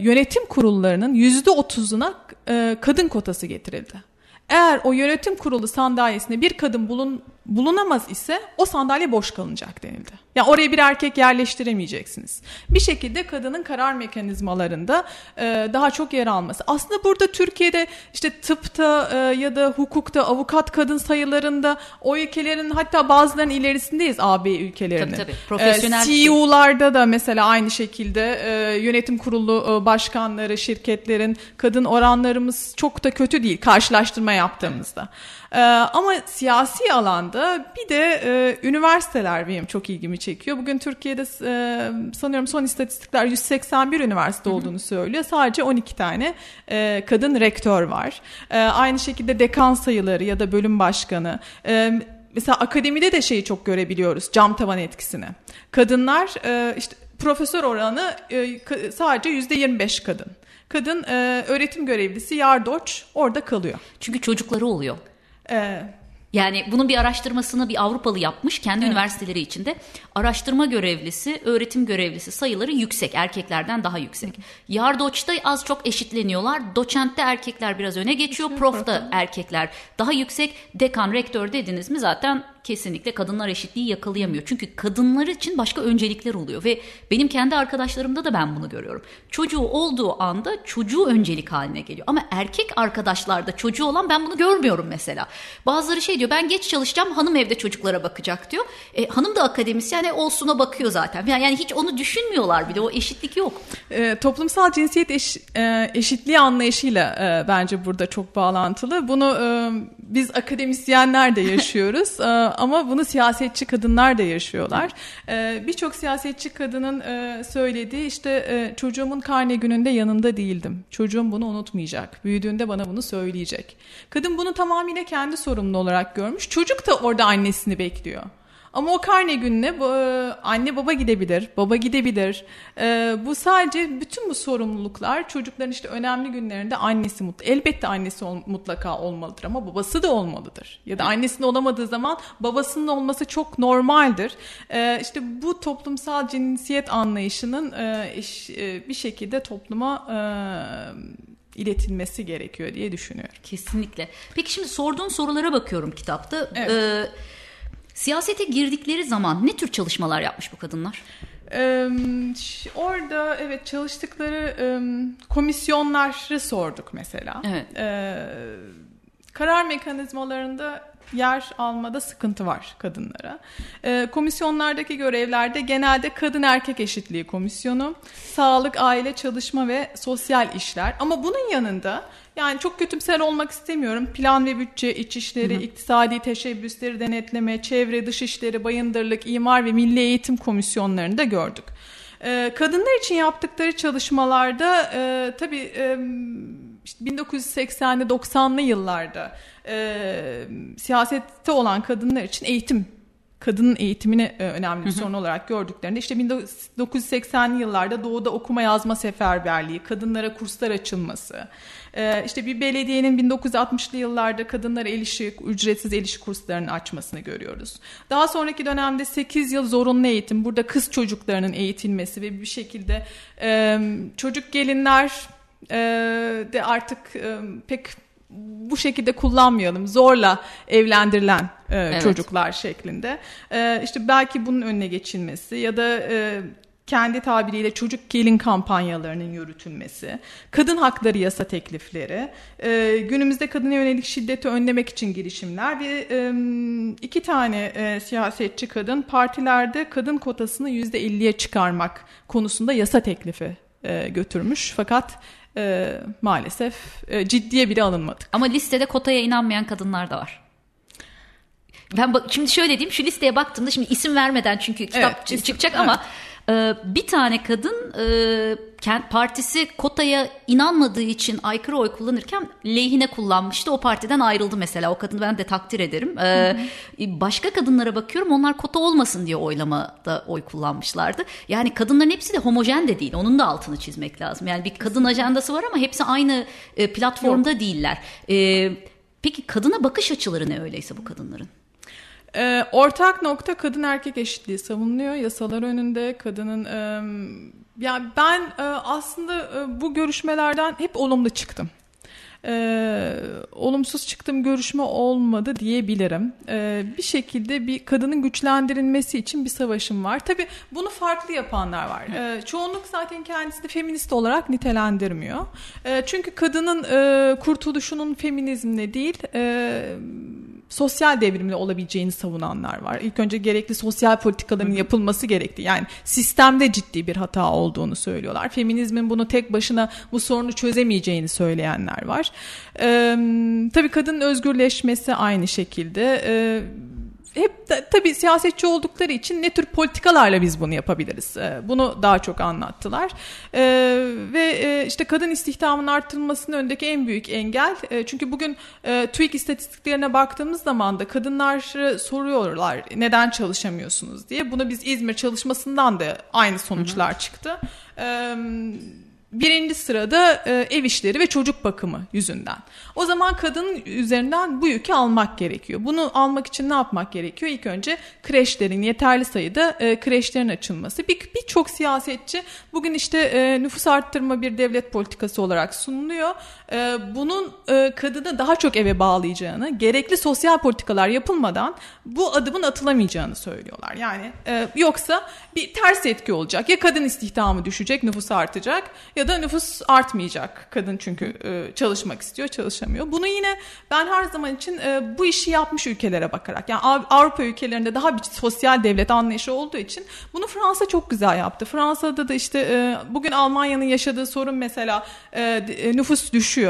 Speaker 2: yönetim kurullarının yüzde otuzuna e, kadın kotası getirildi. Eğer o yönetim kurulu sandalyesinde bir kadın bulun, bulunamaz ise o sandalye boş kalınacak denildi. Yani oraya bir erkek yerleştiremeyeceksiniz. Bir şekilde kadının karar mekanizmalarında e, daha çok yer alması. Aslında burada Türkiye'de işte tıpta e, ya da hukukta avukat kadın sayılarında o ülkelerin hatta bazılarının ilerisindeyiz AB ülkelerinin. Tabii tabii. Profesyonel. E, CEO'larda da mesela aynı şekilde e, yönetim kurulu e, başkanları, şirketlerin kadın oranlarımız çok da kötü değil karşılaştırma yaptığımızda. Ee, ama siyasi alanda bir de e, üniversiteler benim çok ilgimi çekiyor. Bugün Türkiye'de e, sanıyorum son istatistikler 181 üniversite olduğunu söylüyor. Sadece 12 tane e, kadın rektör var. E, aynı şekilde dekan sayıları ya da bölüm başkanı. E, mesela akademide de şeyi çok görebiliyoruz cam tavan etkisini. Kadınlar e, işte profesör oranı e, sadece yüzde 25 kadın. Kadın e, öğretim görevlisi yardoç orada kalıyor.
Speaker 1: Çünkü çocukları oluyor. Ee, yani bunun bir araştırmasını bir Avrupalı yapmış kendi evet. üniversiteleri içinde. Araştırma görevlisi, öğretim görevlisi sayıları yüksek. Erkeklerden daha yüksek. Yardoç'ta az çok eşitleniyorlar. Doçent'te erkekler biraz öne geçiyor. Prof'ta erkekler daha yüksek. Dekan, rektör dediniz mi zaten kesinlikle kadınlar eşitliği yakalayamıyor. Çünkü kadınlar için başka öncelikler oluyor ve benim kendi arkadaşlarımda da ben bunu görüyorum. Çocuğu olduğu anda çocuğu öncelik haline geliyor. Ama erkek arkadaşlarda çocuğu olan ben bunu görmüyorum mesela. Bazıları şey diyor ben geç çalışacağım hanım evde çocuklara bakacak diyor. E, hanım da akademisyen e, olsuna bakıyor zaten. Yani hiç onu düşünmüyorlar bile o eşitlik yok.
Speaker 2: E, toplumsal cinsiyet eş, e, eşitliği anlayışıyla e, bence burada çok bağlantılı. Bunu e, biz akademisyenler de yaşıyoruz. *laughs* e, ama bunu siyasetçi kadınlar da yaşıyorlar. Ee, Birçok siyasetçi kadının e, söylediği işte e, çocuğumun karne gününde yanında değildim. Çocuğum bunu unutmayacak. Büyüdüğünde bana bunu söyleyecek. Kadın bunu tamamıyla kendi sorumlu olarak görmüş. Çocuk da orada annesini bekliyor. Ama o karne gününe bu, e, anne baba gidebilir, baba gidebilir. E, bu sadece bütün bu sorumluluklar çocukların işte önemli günlerinde annesi mutlu. Elbette annesi ol, mutlaka olmalıdır ama babası da olmalıdır. Ya da annesinin olamadığı zaman babasının olması çok normaldir. E, işte bu toplumsal cinsiyet anlayışının e, iş, e, bir şekilde topluma... E, iletilmesi gerekiyor diye düşünüyorum.
Speaker 1: Kesinlikle. Peki şimdi sorduğun sorulara bakıyorum kitapta. Evet. Ee, siyasete girdikleri zaman ne tür çalışmalar yapmış bu kadınlar?
Speaker 2: Ee, orada evet çalıştıkları e, komisyonları sorduk mesela. Evet. Ee, karar mekanizmalarında yer almada sıkıntı var kadınlara. Ee, komisyonlardaki görevlerde genelde kadın erkek eşitliği komisyonu, sağlık, aile, çalışma ve sosyal işler. Ama bunun yanında yani çok kötümser olmak istemiyorum. Plan ve bütçe, iç işleri, hı hı. iktisadi teşebbüsleri denetleme, çevre, dış işleri, bayındırlık, imar ve milli eğitim komisyonlarını da gördük. Ee, kadınlar için yaptıkları çalışmalarda e, tabii e, işte 1980'li 90'lı yıllarda e, siyasette olan kadınlar için eğitim kadının eğitimini e, önemli bir sorun olarak gördüklerinde işte 1980'li yıllarda doğuda okuma yazma seferberliği, kadınlara kurslar açılması, e, işte bir belediyenin 1960'lı yıllarda kadınlara el işi, ücretsiz el işi kurslarını açmasını görüyoruz. Daha sonraki dönemde 8 yıl zorunlu eğitim, burada kız çocuklarının eğitilmesi ve bir şekilde e, çocuk gelinler de artık pek bu şekilde kullanmayalım. Zorla evlendirilen e, evet. çocuklar şeklinde. E, işte belki bunun önüne geçilmesi ya da e, kendi tabiriyle çocuk gelin kampanyalarının yürütülmesi, kadın hakları yasa teklifleri, e, günümüzde kadına yönelik şiddeti önlemek için girişimler ve e, iki tane e, siyasetçi kadın partilerde kadın kotasını yüzde 50'ye çıkarmak konusunda yasa teklifi e, götürmüş. Fakat e, maalesef e, ciddiye bile alınmadık.
Speaker 1: Ama listede kotaya inanmayan kadınlar da var. Ben bak, şimdi şöyle diyeyim şu listeye baktığımda şimdi isim vermeden çünkü kitap evet, çıkacak isim, ama evet ee, bir tane kadın e, partisi kotaya inanmadığı için aykırı oy kullanırken lehine kullanmıştı. O partiden ayrıldı mesela. O kadını ben de takdir ederim. Ee, başka kadınlara bakıyorum onlar kota olmasın diye oylamada oy kullanmışlardı. Yani kadınların hepsi de homojen de değil. Onun da altını çizmek lazım. Yani bir kadın ajandası var ama hepsi aynı e, platformda Yok. değiller. Ee, peki kadına bakış açıları ne öyleyse bu kadınların?
Speaker 2: E, ortak nokta kadın erkek eşitliği savunuluyor yasalar önünde kadının e, yani ben e, aslında e, bu görüşmelerden hep olumlu çıktım. E, olumsuz çıktım görüşme olmadı diyebilirim. E, bir şekilde bir kadının güçlendirilmesi için bir savaşım var. Tabii bunu farklı yapanlar var. E, çoğunluk zaten kendisini feminist olarak nitelendirmiyor. E, çünkü kadının e, kurtuluşunun feminizmle değil... E, sosyal devrimle olabileceğini savunanlar var. İlk önce gerekli sosyal politikaların yapılması gerektiği yani sistemde ciddi bir hata olduğunu söylüyorlar. Feminizmin bunu tek başına bu sorunu çözemeyeceğini söyleyenler var. Ee, tabii kadının özgürleşmesi aynı şekilde. Ee, hep de, tabii siyasetçi oldukları için ne tür politikalarla biz bunu yapabiliriz? Ee, bunu daha çok anlattılar. Ee, ve e, işte kadın istihdamının arttırılmasının önündeki en büyük engel. E, çünkü bugün e, TÜİK istatistiklerine baktığımız zaman da kadınlar soruyorlar neden çalışamıyorsunuz diye. Bunu biz İzmir çalışmasından da aynı sonuçlar çıktı. Evet birinci sırada e, ev işleri ve çocuk bakımı yüzünden. O zaman kadının üzerinden bu yükü almak gerekiyor. Bunu almak için ne yapmak gerekiyor? İlk önce kreşlerin yeterli sayıda e, kreşlerin açılması. Birçok bir siyasetçi bugün işte e, nüfus arttırma bir devlet politikası olarak sunuluyor. E, bunun e, kadını daha çok eve bağlayacağını, gerekli sosyal politikalar yapılmadan bu adımın atılamayacağını söylüyorlar. Yani e, yoksa bir ters etki olacak. Ya kadın istihdamı düşecek, nüfus artacak ya da nüfus artmayacak. Kadın çünkü e, çalışmak istiyor, çalışamıyor. Bunu yine ben her zaman için bu işi yapmış ülkelere bakarak yani Avrupa ülkelerinde daha bir sosyal devlet anlayışı olduğu için bunu Fransa çok güzel yaptı. Fransa'da da işte bugün Almanya'nın yaşadığı sorun mesela nüfus düşüyor.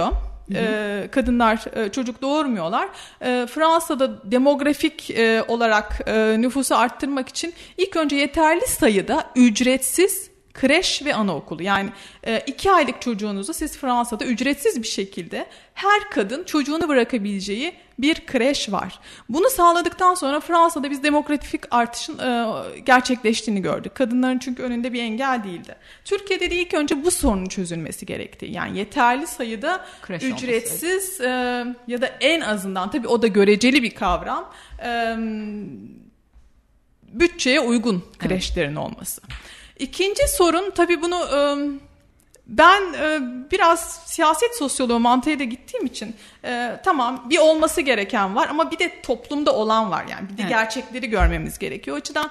Speaker 2: E, kadınlar e, çocuk doğurmuyorlar. E, Fransa'da demografik e, olarak e, nüfusu arttırmak için ilk önce yeterli sayıda ücretsiz kreş ve anaokulu. Yani e, iki aylık çocuğunuzu siz Fransa'da ücretsiz bir şekilde her kadın çocuğunu bırakabileceği bir kreş var. Bunu sağladıktan sonra Fransa'da biz demokratik artışın e, gerçekleştiğini gördük. Kadınların çünkü önünde bir engel değildi. Türkiye'de de ilk önce bu sorunun çözülmesi gerekti. Yani yeterli sayıda kreş ücretsiz e, ya da en azından tabii o da göreceli bir kavram e, bütçeye uygun kreşlerin evet. olması. İkinci sorun tabii bunu ben e, biraz siyaset sosyoloğu mantığıyla gittiğim için e, tamam bir olması gereken var ama bir de toplumda olan var yani bir de evet. gerçekleri görmemiz gerekiyor. O açıdan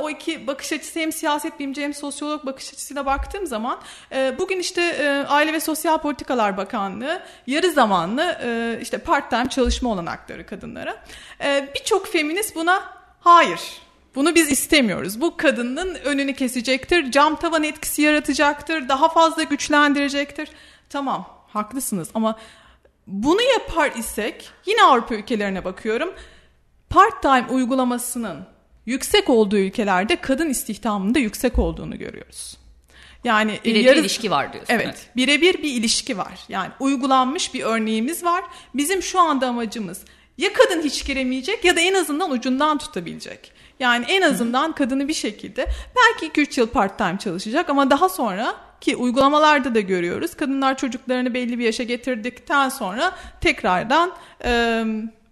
Speaker 2: o iki bakış açısı hem siyaset bilimci hem sosyolog bakış açısıyla baktığım zaman bugün işte Aile ve Sosyal Politikalar Bakanlığı yarı zamanlı işte part time çalışma olanakları kadınlara. Birçok feminist buna hayır bunu biz istemiyoruz. Bu kadının önünü kesecektir, cam tavan etkisi yaratacaktır, daha fazla güçlendirecektir. Tamam, haklısınız ama bunu yapar isek yine Avrupa ülkelerine bakıyorum. Part-time uygulamasının yüksek olduğu ülkelerde kadın istihdamında yüksek olduğunu görüyoruz.
Speaker 1: Yani e, birebir yarı... ilişki var diyorsun.
Speaker 2: Evet, evet. birebir bir ilişki var. Yani uygulanmış bir örneğimiz var. Bizim şu anda amacımız ya kadın hiç giremeyecek ya da en azından ucundan tutabilecek. Yani en azından kadını bir şekilde belki 2-3 yıl part time çalışacak ama daha sonra ki uygulamalarda da görüyoruz. Kadınlar çocuklarını belli bir yaşa getirdikten sonra tekrardan e,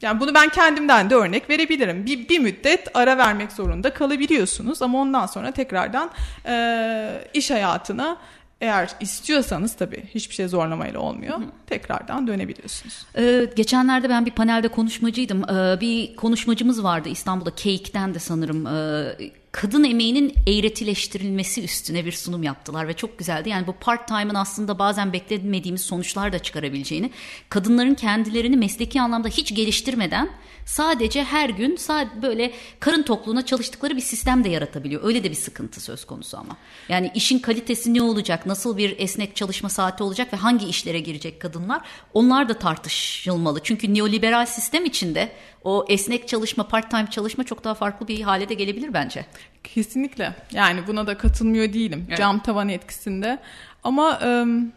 Speaker 2: yani bunu ben kendimden de örnek verebilirim. Bir, bir müddet ara vermek zorunda kalabiliyorsunuz ama ondan sonra tekrardan e, iş hayatına eğer istiyorsanız tabii hiçbir şey zorlamayla olmuyor. Hı. Tekrardan dönebiliyorsunuz.
Speaker 1: Ee, geçenlerde ben bir panelde konuşmacıydım. Ee, bir konuşmacımız vardı İstanbul'da Cake'den de sanırım. Ee, kadın emeğinin eğretileştirilmesi üstüne bir sunum yaptılar ve çok güzeldi. Yani bu part time'ın aslında bazen beklemediğimiz sonuçlar da çıkarabileceğini, kadınların kendilerini mesleki anlamda hiç geliştirmeden sadece her gün sadece böyle karın tokluğuna çalıştıkları bir sistem de yaratabiliyor. Öyle de bir sıkıntı söz konusu ama. Yani işin kalitesi ne olacak, nasıl bir esnek çalışma saati olacak ve hangi işlere girecek kadınlar onlar da tartışılmalı. Çünkü neoliberal sistem içinde o esnek çalışma, part time çalışma çok daha farklı bir hale de gelebilir bence.
Speaker 2: Kesinlikle. Yani buna da katılmıyor değilim. Evet. Cam tavan etkisinde. Ama ım,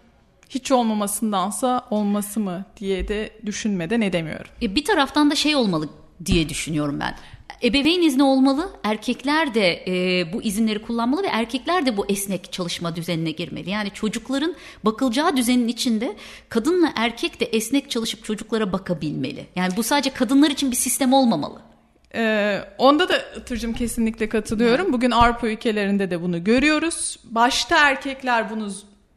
Speaker 2: hiç olmamasındansa olması mı diye de düşünmeden edemiyorum.
Speaker 1: E, bir taraftan da şey olmalı diye düşünüyorum ben. Ebeveyn izni olmalı, erkekler de e, bu izinleri kullanmalı ve erkekler de bu esnek çalışma düzenine girmeli. Yani çocukların bakılacağı düzenin içinde kadınla erkek de esnek çalışıp çocuklara bakabilmeli. Yani bu sadece kadınlar için bir sistem olmamalı.
Speaker 2: Ee, onda da Itırcım kesinlikle katılıyorum. Bugün Avrupa ülkelerinde de bunu görüyoruz. Başta erkekler bunu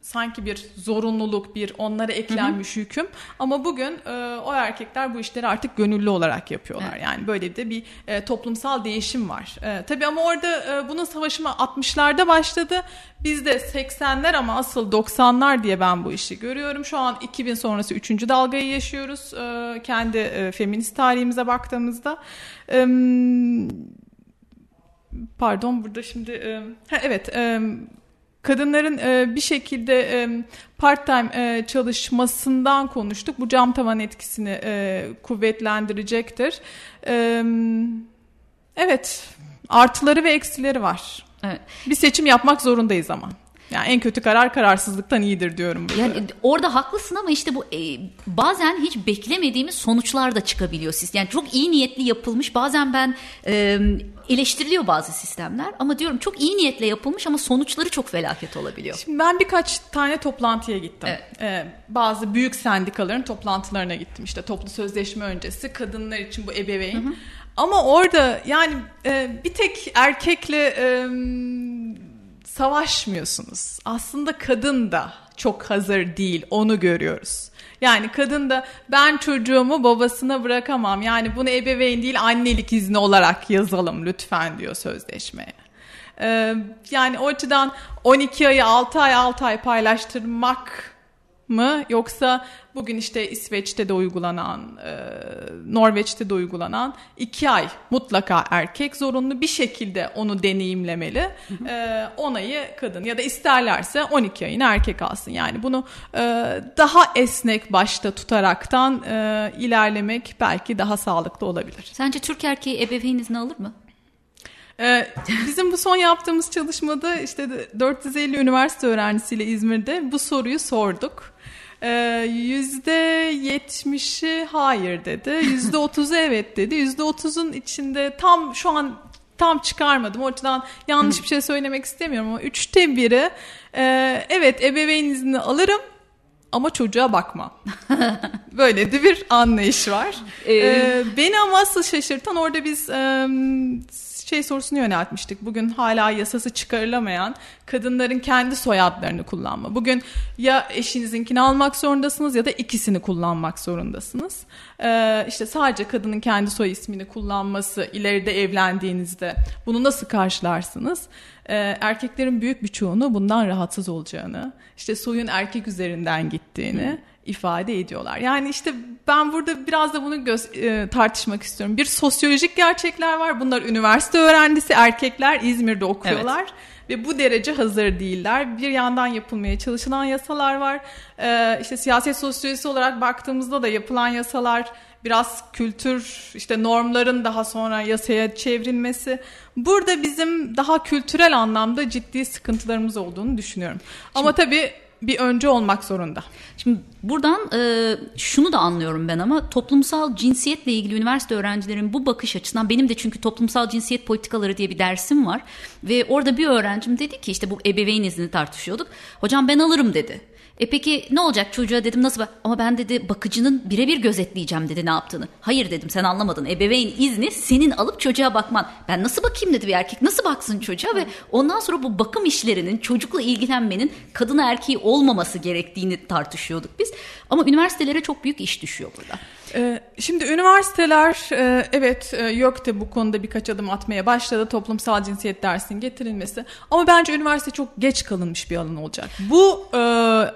Speaker 2: sanki bir zorunluluk, bir onlara eklenmiş hı hı. hüküm. Ama bugün e, o erkekler bu işleri artık gönüllü olarak yapıyorlar. Evet. Yani böyle de bir e, toplumsal değişim var. E, tabii ama orada e, bunun savaşı 60'larda başladı. Bizde 80'ler ama asıl 90'lar diye ben bu işi görüyorum. Şu an 2000 sonrası 3. dalgayı yaşıyoruz. E, kendi e, feminist tarihimize baktığımızda. E, pardon burada şimdi e, ha, evet e, kadınların e, bir şekilde e, part-time e, çalışmasından konuştuk. Bu cam tavan etkisini e, kuvvetlendirecektir. E, evet, artıları ve eksileri var. Evet. Bir seçim yapmak zorundayız ama. Yani en kötü karar kararsızlıktan iyidir diyorum.
Speaker 1: Burada. Yani orada haklısın ama işte bu e, bazen hiç beklemediğimiz sonuçlar da çıkabiliyor. Yani çok iyi niyetli yapılmış. Bazen ben e, eleştiriliyor bazı sistemler ama diyorum çok iyi niyetle yapılmış ama sonuçları çok felaket olabiliyor.
Speaker 2: Şimdi ben birkaç tane toplantıya gittim. Evet. Ee, bazı büyük sendikaların toplantılarına gittim. İşte toplu sözleşme öncesi kadınlar için bu ebeveyn. Hı hı. Ama orada yani e, bir tek erkekle e, savaşmıyorsunuz. Aslında kadın da çok hazır değil onu görüyoruz. Yani kadın da ben çocuğumu babasına bırakamam. Yani bunu ebeveyn değil annelik izni olarak yazalım lütfen diyor sözleşmeye. Ee, yani o açıdan 12 ayı 6 ay 6 ay paylaştırmak mı yoksa bugün işte İsveç'te de uygulanan, e, Norveç'te de uygulanan iki ay mutlaka erkek zorunlu bir şekilde onu deneyimlemeli. E, 10 ayı kadın ya da isterlerse 12 ayını erkek alsın. Yani bunu e, daha esnek başta tutaraktan e, ilerlemek belki daha sağlıklı olabilir.
Speaker 1: Sence Türk erkeği ebeveyn izni alır mı?
Speaker 2: Ee, bizim bu son yaptığımız çalışmada işte 450 üniversite öğrencisiyle İzmir'de bu soruyu sorduk. Ee, yüzde yetmişi hayır dedi. *laughs* Yüzde otuzu evet dedi. Yüzde otuzun içinde tam şu an tam çıkarmadım. O açıdan yanlış bir şey söylemek istemiyorum ama üçte biri e, evet ebeveyn izni alırım ama çocuğa bakma. *laughs* Böyle de bir anlayış var. Ee, beni ama asıl şaşırtan orada biz e, şey sorusunu yöneltmiştik. Bugün hala yasası çıkarılamayan kadınların kendi soyadlarını kullanma. Bugün ya eşinizinkini almak zorundasınız ya da ikisini kullanmak zorundasınız. Ee, işte sadece kadının kendi soy ismini kullanması ileride evlendiğinizde bunu nasıl karşılarsınız? Ee, erkeklerin büyük bir çoğunu bundan rahatsız olacağını, işte soyun erkek üzerinden gittiğini... Hı ifade ediyorlar. Yani işte ben burada biraz da bunu göz, e, tartışmak istiyorum. Bir sosyolojik gerçekler var. Bunlar üniversite öğrencisi erkekler İzmir'de okuyorlar. Evet. Ve bu derece hazır değiller. Bir yandan yapılmaya çalışılan yasalar var. Ee, işte siyaset sosyolojisi olarak baktığımızda da yapılan yasalar biraz kültür işte normların daha sonra yasaya çevrilmesi. Burada bizim daha kültürel anlamda ciddi sıkıntılarımız olduğunu düşünüyorum. Şimdi, Ama tabii bir önce olmak zorunda.
Speaker 1: Şimdi buradan e, şunu da anlıyorum ben ama toplumsal cinsiyetle ilgili üniversite öğrencilerin bu bakış açısından benim de çünkü toplumsal cinsiyet politikaları diye bir dersim var ve orada bir öğrencim dedi ki işte bu ebeveyn izni tartışıyorduk. Hocam ben alırım dedi. E peki ne olacak çocuğa dedim nasıl ama ben dedi bakıcının birebir gözetleyeceğim dedi ne yaptığını. Hayır dedim sen anlamadın ebeveyn izni senin alıp çocuğa bakman. Ben nasıl bakayım dedi bir erkek nasıl baksın çocuğa ve ondan sonra bu bakım işlerinin çocukla ilgilenmenin kadına erkeği olmaması gerektiğini tartışıyorduk biz. Ama üniversitelere çok büyük iş düşüyor burada.
Speaker 2: Ee, şimdi üniversiteler e, evet e, da bu konuda birkaç adım atmaya başladı toplumsal cinsiyet dersinin getirilmesi ama bence üniversite çok geç kalınmış bir alan olacak. Bu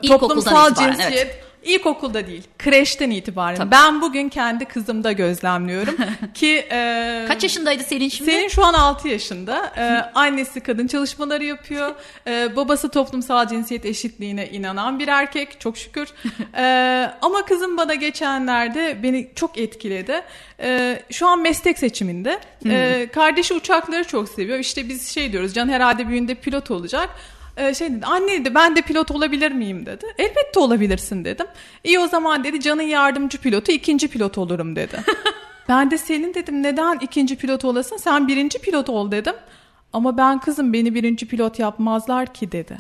Speaker 2: e, toplumsal cinsiyet evet İlkokulda değil, kreşten itibaren. Tabii. Ben bugün kendi kızımda gözlemliyorum *laughs* ki...
Speaker 1: E, Kaç yaşındaydı Selin şimdi?
Speaker 2: Selin şu an 6 yaşında. E, annesi kadın çalışmaları yapıyor. E, babası toplumsal cinsiyet eşitliğine inanan bir erkek, çok şükür. E, *laughs* ama kızım bana geçenlerde beni çok etkiledi. E, şu an meslek seçiminde. E, kardeşi uçakları çok seviyor. İşte biz şey diyoruz, Can herhalde büyüğünde pilot olacak. Ee, şey dedi anne dedi ben de pilot olabilir miyim dedi. Elbette olabilirsin dedim. İyi o zaman dedi Can'ın yardımcı pilotu ikinci pilot olurum dedi. *laughs* ben de senin dedim neden ikinci pilot olasın sen birinci pilot ol dedim. Ama ben kızım beni birinci pilot yapmazlar ki dedi.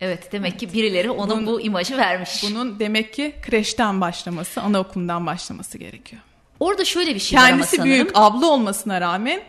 Speaker 1: Evet demek ki birileri ona bunun, bu imajı vermiş.
Speaker 2: Bunun demek ki kreşten başlaması, anaokulundan başlaması gerekiyor.
Speaker 1: Orada şöyle bir şey Kendisi var
Speaker 2: ama sanırım. Kendisi büyük abla olmasına rağmen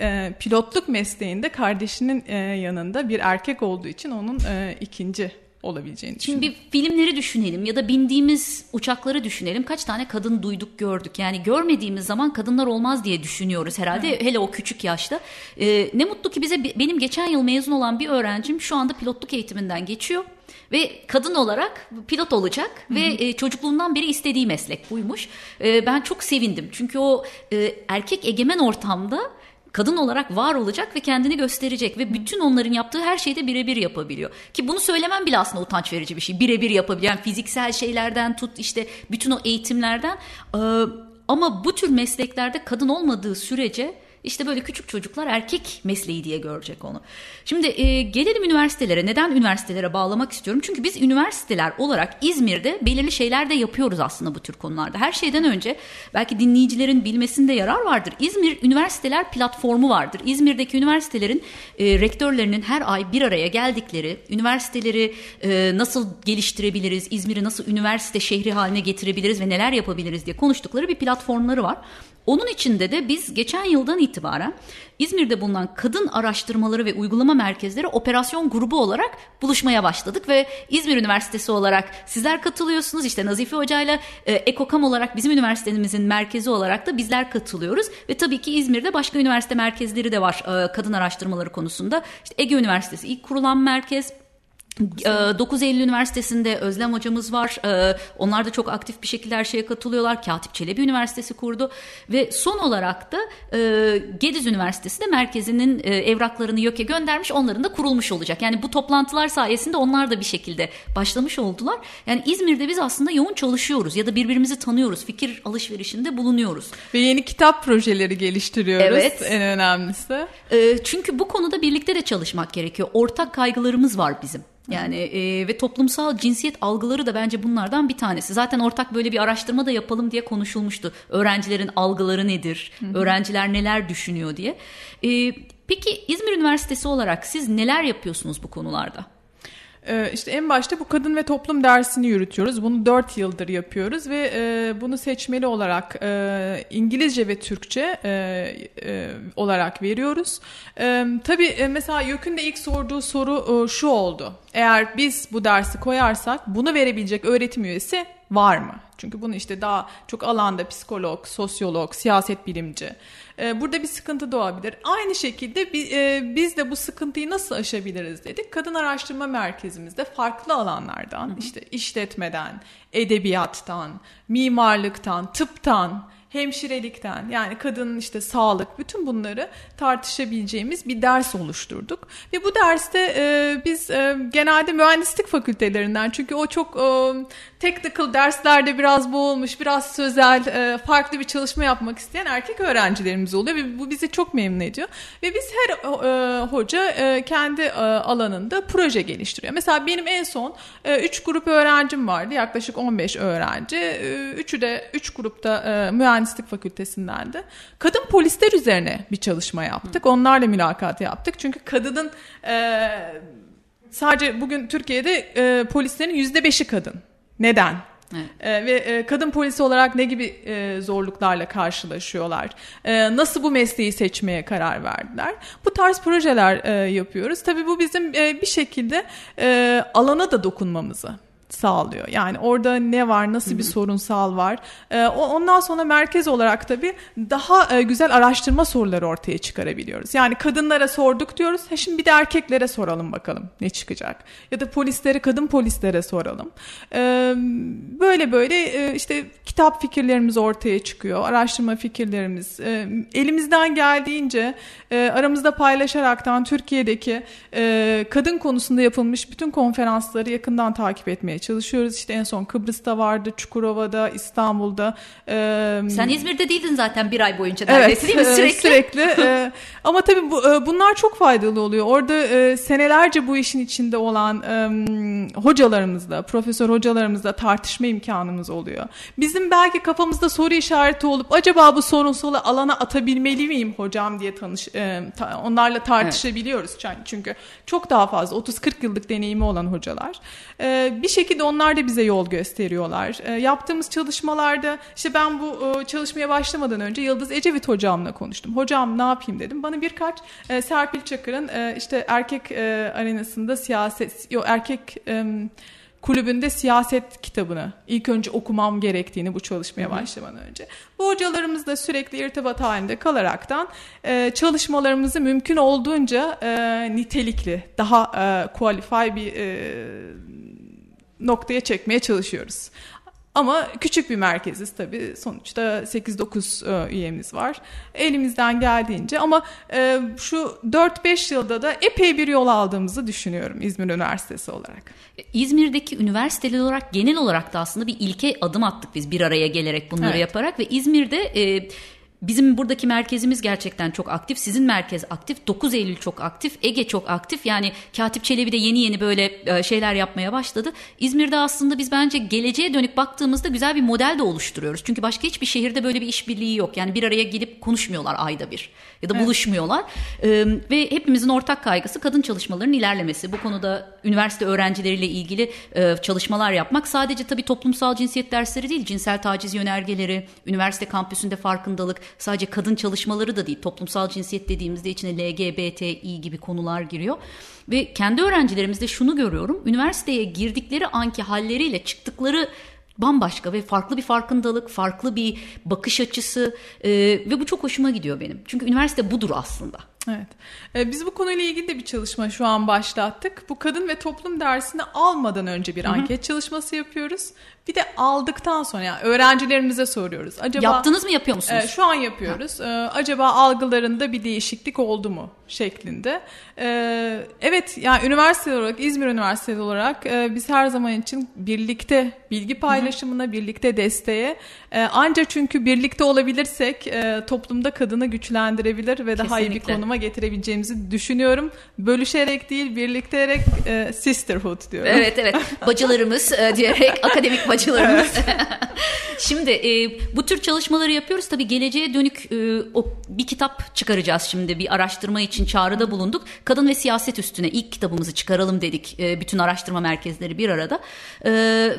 Speaker 2: e, pilotluk mesleğinde kardeşinin e, yanında bir erkek olduğu için onun e, ikinci olabileceğini
Speaker 1: düşünüyorum. Şimdi bir filmleri düşünelim ya da bindiğimiz uçakları düşünelim. Kaç tane kadın duyduk gördük. Yani görmediğimiz zaman kadınlar olmaz diye düşünüyoruz herhalde. Evet. Hele o küçük yaşta. Ee, ne mutlu ki bize benim geçen yıl mezun olan bir öğrencim şu anda pilotluk eğitiminden geçiyor. Ve kadın olarak pilot olacak Hı-hı. ve e, çocukluğundan beri istediği meslek buymuş. E, ben çok sevindim çünkü o e, erkek egemen ortamda kadın olarak var olacak ve kendini gösterecek ve bütün onların yaptığı her şeyi de birebir yapabiliyor. Ki bunu söylemem bile aslında utanç verici bir şey. Birebir yapabilen fiziksel şeylerden tut işte bütün o eğitimlerden. ama bu tür mesleklerde kadın olmadığı sürece işte böyle küçük çocuklar erkek mesleği diye görecek onu. Şimdi e, gelelim üniversitelere. Neden üniversitelere bağlamak istiyorum? Çünkü biz üniversiteler olarak İzmir'de belirli şeyler de yapıyoruz aslında bu tür konularda. Her şeyden önce belki dinleyicilerin bilmesinde yarar vardır. İzmir Üniversiteler Platformu vardır. İzmir'deki üniversitelerin e, rektörlerinin her ay bir araya geldikleri, üniversiteleri e, nasıl geliştirebiliriz, İzmir'i nasıl üniversite şehri haline getirebiliriz ve neler yapabiliriz diye konuştukları bir platformları var. Onun içinde de biz geçen yıldan itibaren İzmir'de bulunan kadın araştırmaları ve uygulama merkezleri operasyon grubu olarak buluşmaya başladık ve İzmir Üniversitesi olarak sizler katılıyorsunuz. İşte Nazife Hoca ile Ekokam olarak bizim üniversitemizin merkezi olarak da bizler katılıyoruz ve tabii ki İzmir'de başka üniversite merkezleri de var e, kadın araştırmaları konusunda. İşte Ege Üniversitesi ilk kurulan merkez 9 Eylül Üniversitesi'nde Özlem hocamız var. Onlar da çok aktif bir şekilde her şeye katılıyorlar. Katip Çelebi Üniversitesi kurdu. Ve son olarak da Gediz Üniversitesi de merkezinin evraklarını YÖK'e göndermiş. Onların da kurulmuş olacak. Yani bu toplantılar sayesinde onlar da bir şekilde başlamış oldular. Yani İzmir'de biz aslında yoğun çalışıyoruz ya da birbirimizi tanıyoruz. Fikir alışverişinde bulunuyoruz.
Speaker 2: Ve yeni kitap projeleri geliştiriyoruz evet. en önemlisi.
Speaker 1: Çünkü bu konuda birlikte de çalışmak gerekiyor. Ortak kaygılarımız var bizim. Yani e, ve toplumsal cinsiyet algıları da bence bunlardan bir tanesi. Zaten ortak böyle bir araştırma da yapalım diye konuşulmuştu. Öğrencilerin algıları nedir? Öğrenciler neler düşünüyor diye. E, peki İzmir Üniversitesi olarak siz neler yapıyorsunuz bu konularda?
Speaker 2: Ee, işte en başta bu kadın ve toplum dersini yürütüyoruz. Bunu 4 yıldır yapıyoruz ve e, bunu seçmeli olarak e, İngilizce ve Türkçe e, olarak veriyoruz. Tabii mesela Yök'ün de ilk sorduğu soru şu oldu. Eğer biz bu dersi koyarsak bunu verebilecek öğretim üyesi var mı? Çünkü bunu işte daha çok alanda psikolog, sosyolog, siyaset bilimci. Ee, burada bir sıkıntı doğabilir. Aynı şekilde e, biz de bu sıkıntıyı nasıl aşabiliriz dedik. Kadın Araştırma Merkezimizde farklı alanlardan, hı hı. işte işletmeden, edebiyattan, mimarlıktan, tıptan, hemşirelikten yani kadının işte sağlık bütün bunları tartışabileceğimiz bir ders oluşturduk. Ve bu derste e, biz e, genelde mühendislik fakültelerinden çünkü o çok e, technical derslerde biraz boğulmuş, biraz sözel, e, farklı bir çalışma yapmak isteyen erkek öğrencilerimiz oluyor ve bu bizi çok memnun ediyor. Ve biz her e, hoca e, kendi e, alanında proje geliştiriyor. Mesela benim en son 3 e, grup öğrencim vardı, yaklaşık 15 öğrenci. Üçü de 3 üç grupta mühendislik fakültesindendi. Kadın polisler üzerine bir çalışma yaptık. Onlarla mülakat yaptık. Çünkü kadının sadece bugün Türkiye'de polislerin yüzde beşi kadın. Neden? Evet. E, ve e, kadın polisi olarak ne gibi e, zorluklarla karşılaşıyorlar? E, nasıl bu mesleği seçmeye karar verdiler? Bu tarz projeler e, yapıyoruz. Tabii bu bizim e, bir şekilde e, alana da dokunmamızı sağlıyor. Yani orada ne var, nasıl bir sorunsal var. E, ondan sonra merkez olarak tabii daha e, güzel araştırma soruları ortaya çıkarabiliyoruz. Yani kadınlara sorduk diyoruz. Ha şimdi bir de erkeklere soralım bakalım ne çıkacak. Ya da polislere, kadın polislere soralım. E, böyle böyle e, işte kitap fikirlerimiz ortaya çıkıyor. Araştırma fikirlerimiz. E, elimizden geldiğince e, aramızda paylaşaraktan Türkiye'deki e, kadın konusunda yapılmış bütün konferansları yakından takip etmeye çalışıyoruz. İşte en son Kıbrıs'ta vardı, Çukurova'da, İstanbul'da.
Speaker 1: E, Sen İzmir'de değildin zaten bir ay boyunca neredeyse evet, değil mi?
Speaker 2: Sürekli. sürekli. *laughs* e, ama tabii bu, e, bunlar çok faydalı oluyor. Orada e, senelerce bu işin içinde olan e, hocalarımızla, profesör hocalarımızla tartışma imkanımız oluyor. Bizim belki kafamızda soru işareti olup acaba bu sorunsalı alana atabilmeli miyim hocam diye tanış, e, ta, onlarla tartışabiliyoruz. Evet. Çünkü çok daha fazla 30-40 yıllık deneyimi olan hocalar. E, bir şekilde onlar da bize yol gösteriyorlar. E, yaptığımız çalışmalarda işte ben bu e, çalışmaya başlamadan önce Yıldız Ecevit hocamla konuştum. Hocam ne yapayım dedim. Bana birkaç e, Serpil Çakır'ın e, işte erkek arenasında siyaset, yok erkek... E, kulübünde siyaset kitabını ilk önce okumam gerektiğini bu çalışmaya başlamadan önce. Bu hocalarımızla sürekli irtibat halinde kalaraktan e, çalışmalarımızı mümkün olduğunca e, nitelikli, daha e, qualify bir e, noktaya çekmeye çalışıyoruz. Ama küçük bir merkeziz tabii. Sonuçta 8-9 e, üyemiz var. Elimizden geldiğince ama e, şu 4-5 yılda da epey bir yol aldığımızı düşünüyorum İzmir Üniversitesi olarak.
Speaker 1: İzmir'deki üniversiteler olarak genel olarak da aslında bir ilke adım attık biz bir araya gelerek bunları evet. yaparak ve İzmir'de e, Bizim buradaki merkezimiz gerçekten çok aktif. Sizin merkez aktif. 9 Eylül çok aktif. Ege çok aktif. Yani Katip Çelebi de yeni yeni böyle e, şeyler yapmaya başladı. İzmir'de aslında biz bence geleceğe dönük baktığımızda güzel bir model de oluşturuyoruz. Çünkü başka hiçbir şehirde böyle bir işbirliği yok. Yani bir araya gidip konuşmuyorlar ayda bir ya da evet. buluşmuyorlar. Ve hepimizin ortak kaygısı kadın çalışmalarının ilerlemesi. Bu konuda üniversite öğrencileriyle ilgili çalışmalar yapmak sadece tabii toplumsal cinsiyet dersleri değil, cinsel taciz yönergeleri, üniversite kampüsünde farkındalık, sadece kadın çalışmaları da değil. Toplumsal cinsiyet dediğimizde içine LGBTİ gibi konular giriyor. Ve kendi öğrencilerimizde şunu görüyorum. Üniversiteye girdikleri anki halleriyle çıktıkları bambaşka ve farklı bir farkındalık, farklı bir bakış açısı e, ve bu çok hoşuma gidiyor benim. Çünkü üniversite budur aslında.
Speaker 2: Evet. Ee, biz bu konuyla ilgili de bir çalışma şu an başlattık. Bu kadın ve toplum dersini almadan önce bir Hı-hı. anket çalışması yapıyoruz. Bir de aldıktan sonra yani öğrencilerimize soruyoruz.
Speaker 1: Acaba Yaptınız mı yapıyor musunuz?
Speaker 2: E, şu an yapıyoruz. E, acaba algılarında bir değişiklik oldu mu şeklinde. E, evet yani üniversite olarak İzmir Üniversitesi olarak e, biz her zaman için birlikte bilgi paylaşımına, Hı-hı. birlikte desteğe e, ancak çünkü birlikte olabilirsek e, toplumda kadını güçlendirebilir ve Kesinlikle. daha iyi bir konuma getirebileceğimizi düşünüyorum. Bölüşerek değil birlikteyerek e, sisterhood diyorum.
Speaker 1: Evet evet bacılarımız e, diyerek akademik bacılarımız *laughs* bacılarımız. *laughs* şimdi e, bu tür çalışmaları yapıyoruz. Tabii geleceğe dönük e, o bir kitap çıkaracağız şimdi. Bir araştırma için çağrıda bulunduk. Kadın ve siyaset üstüne ilk kitabımızı çıkaralım dedik. E, bütün araştırma merkezleri bir arada. E,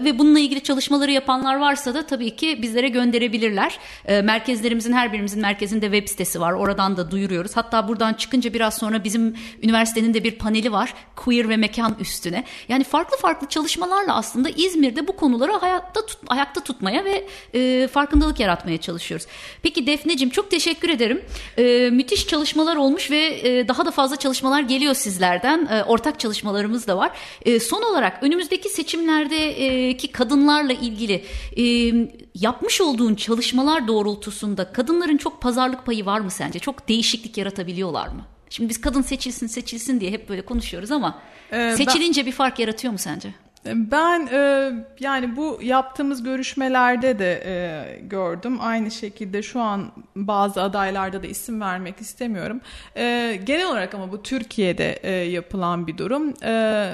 Speaker 1: ve bununla ilgili çalışmaları yapanlar varsa da tabii ki bizlere gönderebilirler. E, merkezlerimizin her birimizin merkezinde web sitesi var. Oradan da duyuruyoruz. Hatta buradan çıkınca biraz sonra bizim üniversitenin de bir paneli var. Queer ve mekan üstüne. Yani farklı farklı çalışmalarla aslında İzmir'de bu konuları hayatta tut, ayakta tutmaya ve e, farkındalık yaratmaya çalışıyoruz. Peki Defne'cim çok teşekkür ederim. E, müthiş çalışmalar olmuş ve e, daha da fazla çalışmalar geliyor sizlerden. E, ortak çalışmalarımız da var. E, son olarak önümüzdeki seçimlerdeki kadınlarla ilgili e, yapmış olduğun çalışmalar doğrultusunda kadınların çok pazarlık payı var mı sence? Çok değişiklik yaratabiliyorlar mı? Şimdi biz kadın seçilsin seçilsin diye hep böyle konuşuyoruz ama ee, seçilince ben, bir fark yaratıyor mu sence?
Speaker 2: Ben e, yani bu yaptığımız görüşmelerde de e, gördüm. Aynı şekilde şu an bazı adaylarda da isim vermek istemiyorum. E, genel olarak ama bu Türkiye'de e, yapılan bir durum. E,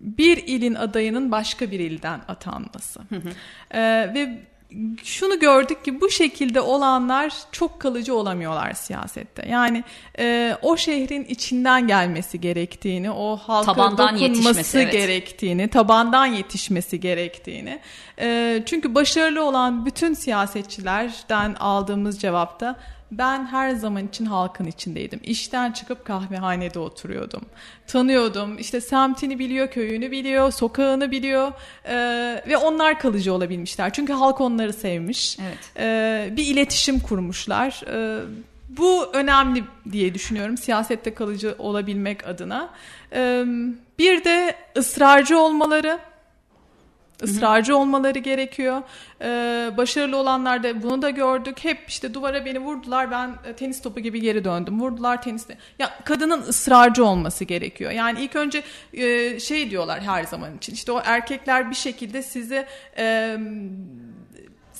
Speaker 2: bir ilin adayının başka bir ilden atanması. Hı hı. E, ve şunu gördük ki bu şekilde olanlar çok kalıcı olamıyorlar siyasette. Yani e, o şehrin içinden gelmesi gerektiğini, o halka tabandan dokunması evet. gerektiğini, tabandan yetişmesi gerektiğini. E, çünkü başarılı olan bütün siyasetçilerden aldığımız cevapta ben her zaman için halkın içindeydim. İşten çıkıp kahvehanede oturuyordum. Tanıyordum. İşte semtini biliyor, köyünü biliyor, sokağını biliyor. Ee, ve onlar kalıcı olabilmişler. Çünkü halk onları sevmiş. Evet. Ee, bir iletişim kurmuşlar. Ee, bu önemli diye düşünüyorum siyasette kalıcı olabilmek adına. Bir de ısrarcı olmaları ısrarcı olmaları gerekiyor. Ee, başarılı olanlar da bunu da gördük. Hep işte duvara beni vurdular ben e, tenis topu gibi geri döndüm. Vurdular teniste. Ya kadının ısrarcı olması gerekiyor. Yani ilk önce e, şey diyorlar her zaman için. İşte o erkekler bir şekilde sizi e,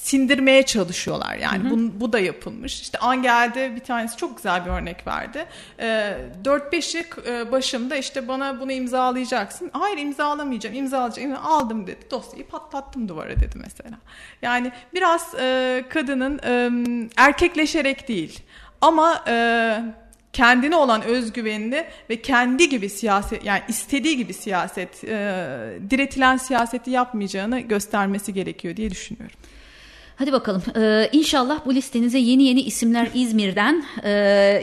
Speaker 2: sindirmeye çalışıyorlar. Yani hı hı. Bu, bu da yapılmış. İşte Angel'de bir tanesi çok güzel bir örnek verdi. E, ee, 4-5'i e, başımda işte bana bunu imzalayacaksın. Hayır imzalamayacağım, imzalayacağım. Aldım dedi. Dosyayı patlattım duvara dedi mesela. Yani biraz e, kadının e, erkekleşerek değil ama e, kendine olan özgüvenini ve kendi gibi siyaset yani istediği gibi siyaset e, diretilen siyaseti yapmayacağını göstermesi gerekiyor diye düşünüyorum.
Speaker 1: Hadi bakalım. Ee, inşallah bu listenize yeni yeni isimler İzmir'den e,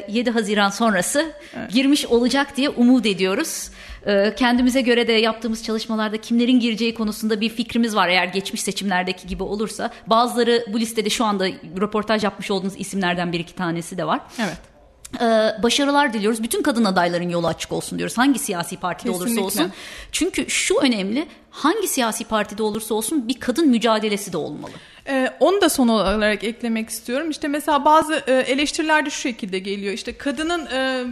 Speaker 1: 7 Haziran sonrası evet. girmiş olacak diye umut ediyoruz. Ee, kendimize göre de yaptığımız çalışmalarda kimlerin gireceği konusunda bir fikrimiz var eğer geçmiş seçimlerdeki gibi olursa. Bazıları bu listede şu anda röportaj yapmış olduğunuz isimlerden bir iki tanesi de var.
Speaker 2: Evet.
Speaker 1: Ee, başarılar diliyoruz. Bütün kadın adayların yolu açık olsun diyoruz. Hangi siyasi partide Kesinlikle. olursa olsun. Çünkü şu önemli. Hangi siyasi partide olursa olsun bir kadın mücadelesi de olmalı.
Speaker 2: Ee, onu da son olarak eklemek istiyorum. İşte mesela bazı e, eleştiriler de şu şekilde geliyor. İşte kadının e,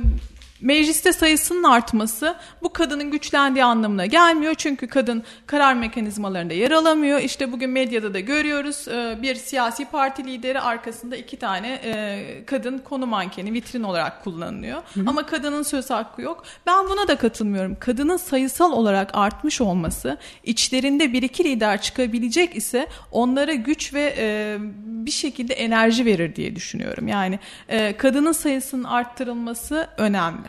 Speaker 2: Mecliste sayısının artması bu kadının güçlendiği anlamına gelmiyor. Çünkü kadın karar mekanizmalarında yer alamıyor. İşte bugün medyada da görüyoruz e, bir siyasi parti lideri arkasında iki tane e, kadın konu mankeni vitrin olarak kullanılıyor. Hı hı. Ama kadının söz hakkı yok. Ben buna da katılmıyorum. Kadının sayısal olarak artmış olması içlerinde bir iki lider çıkabilecek ise onlara güç ve e, bir şekilde enerji verir diye düşünüyorum. Yani kadının sayısının arttırılması önemli.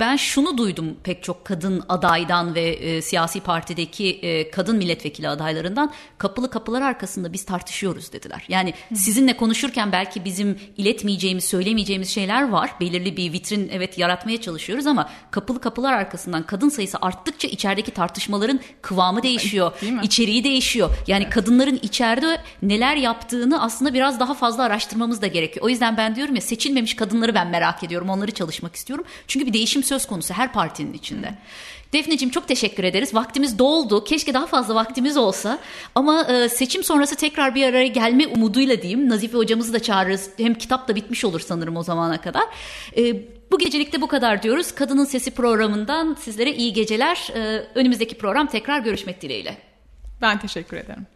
Speaker 1: Ben şunu duydum pek çok kadın adaydan ve e, siyasi partideki e, kadın milletvekili adaylarından kapılı kapılar arkasında biz tartışıyoruz dediler. Yani Hı. sizinle konuşurken belki bizim iletmeyeceğimiz, söylemeyeceğimiz şeyler var. Belirli bir vitrin evet yaratmaya çalışıyoruz ama kapılı kapılar arkasından kadın sayısı arttıkça içerideki tartışmaların kıvamı değişiyor, içeriği değişiyor. Yani evet. kadınların içeride neler yaptığını aslında biraz daha fazla araştırmamız da gerekiyor. O yüzden ben diyorum ya seçilmemiş kadınları ben merak ediyorum. Onları çalışmak istiyorum. Çünkü bir değişim söz konusu her partinin içinde. Hı. Defneciğim çok teşekkür ederiz. Vaktimiz doldu. Keşke daha fazla vaktimiz olsa. Ama e, seçim sonrası tekrar bir araya gelme umuduyla diyeyim. Nazife hocamızı da çağırırız. Hem kitap da bitmiş olur sanırım o zamana kadar. E, bu gecelikte bu kadar diyoruz. Kadının Sesi programından sizlere iyi geceler. E, önümüzdeki program tekrar görüşmek dileğiyle.
Speaker 2: Ben teşekkür ederim.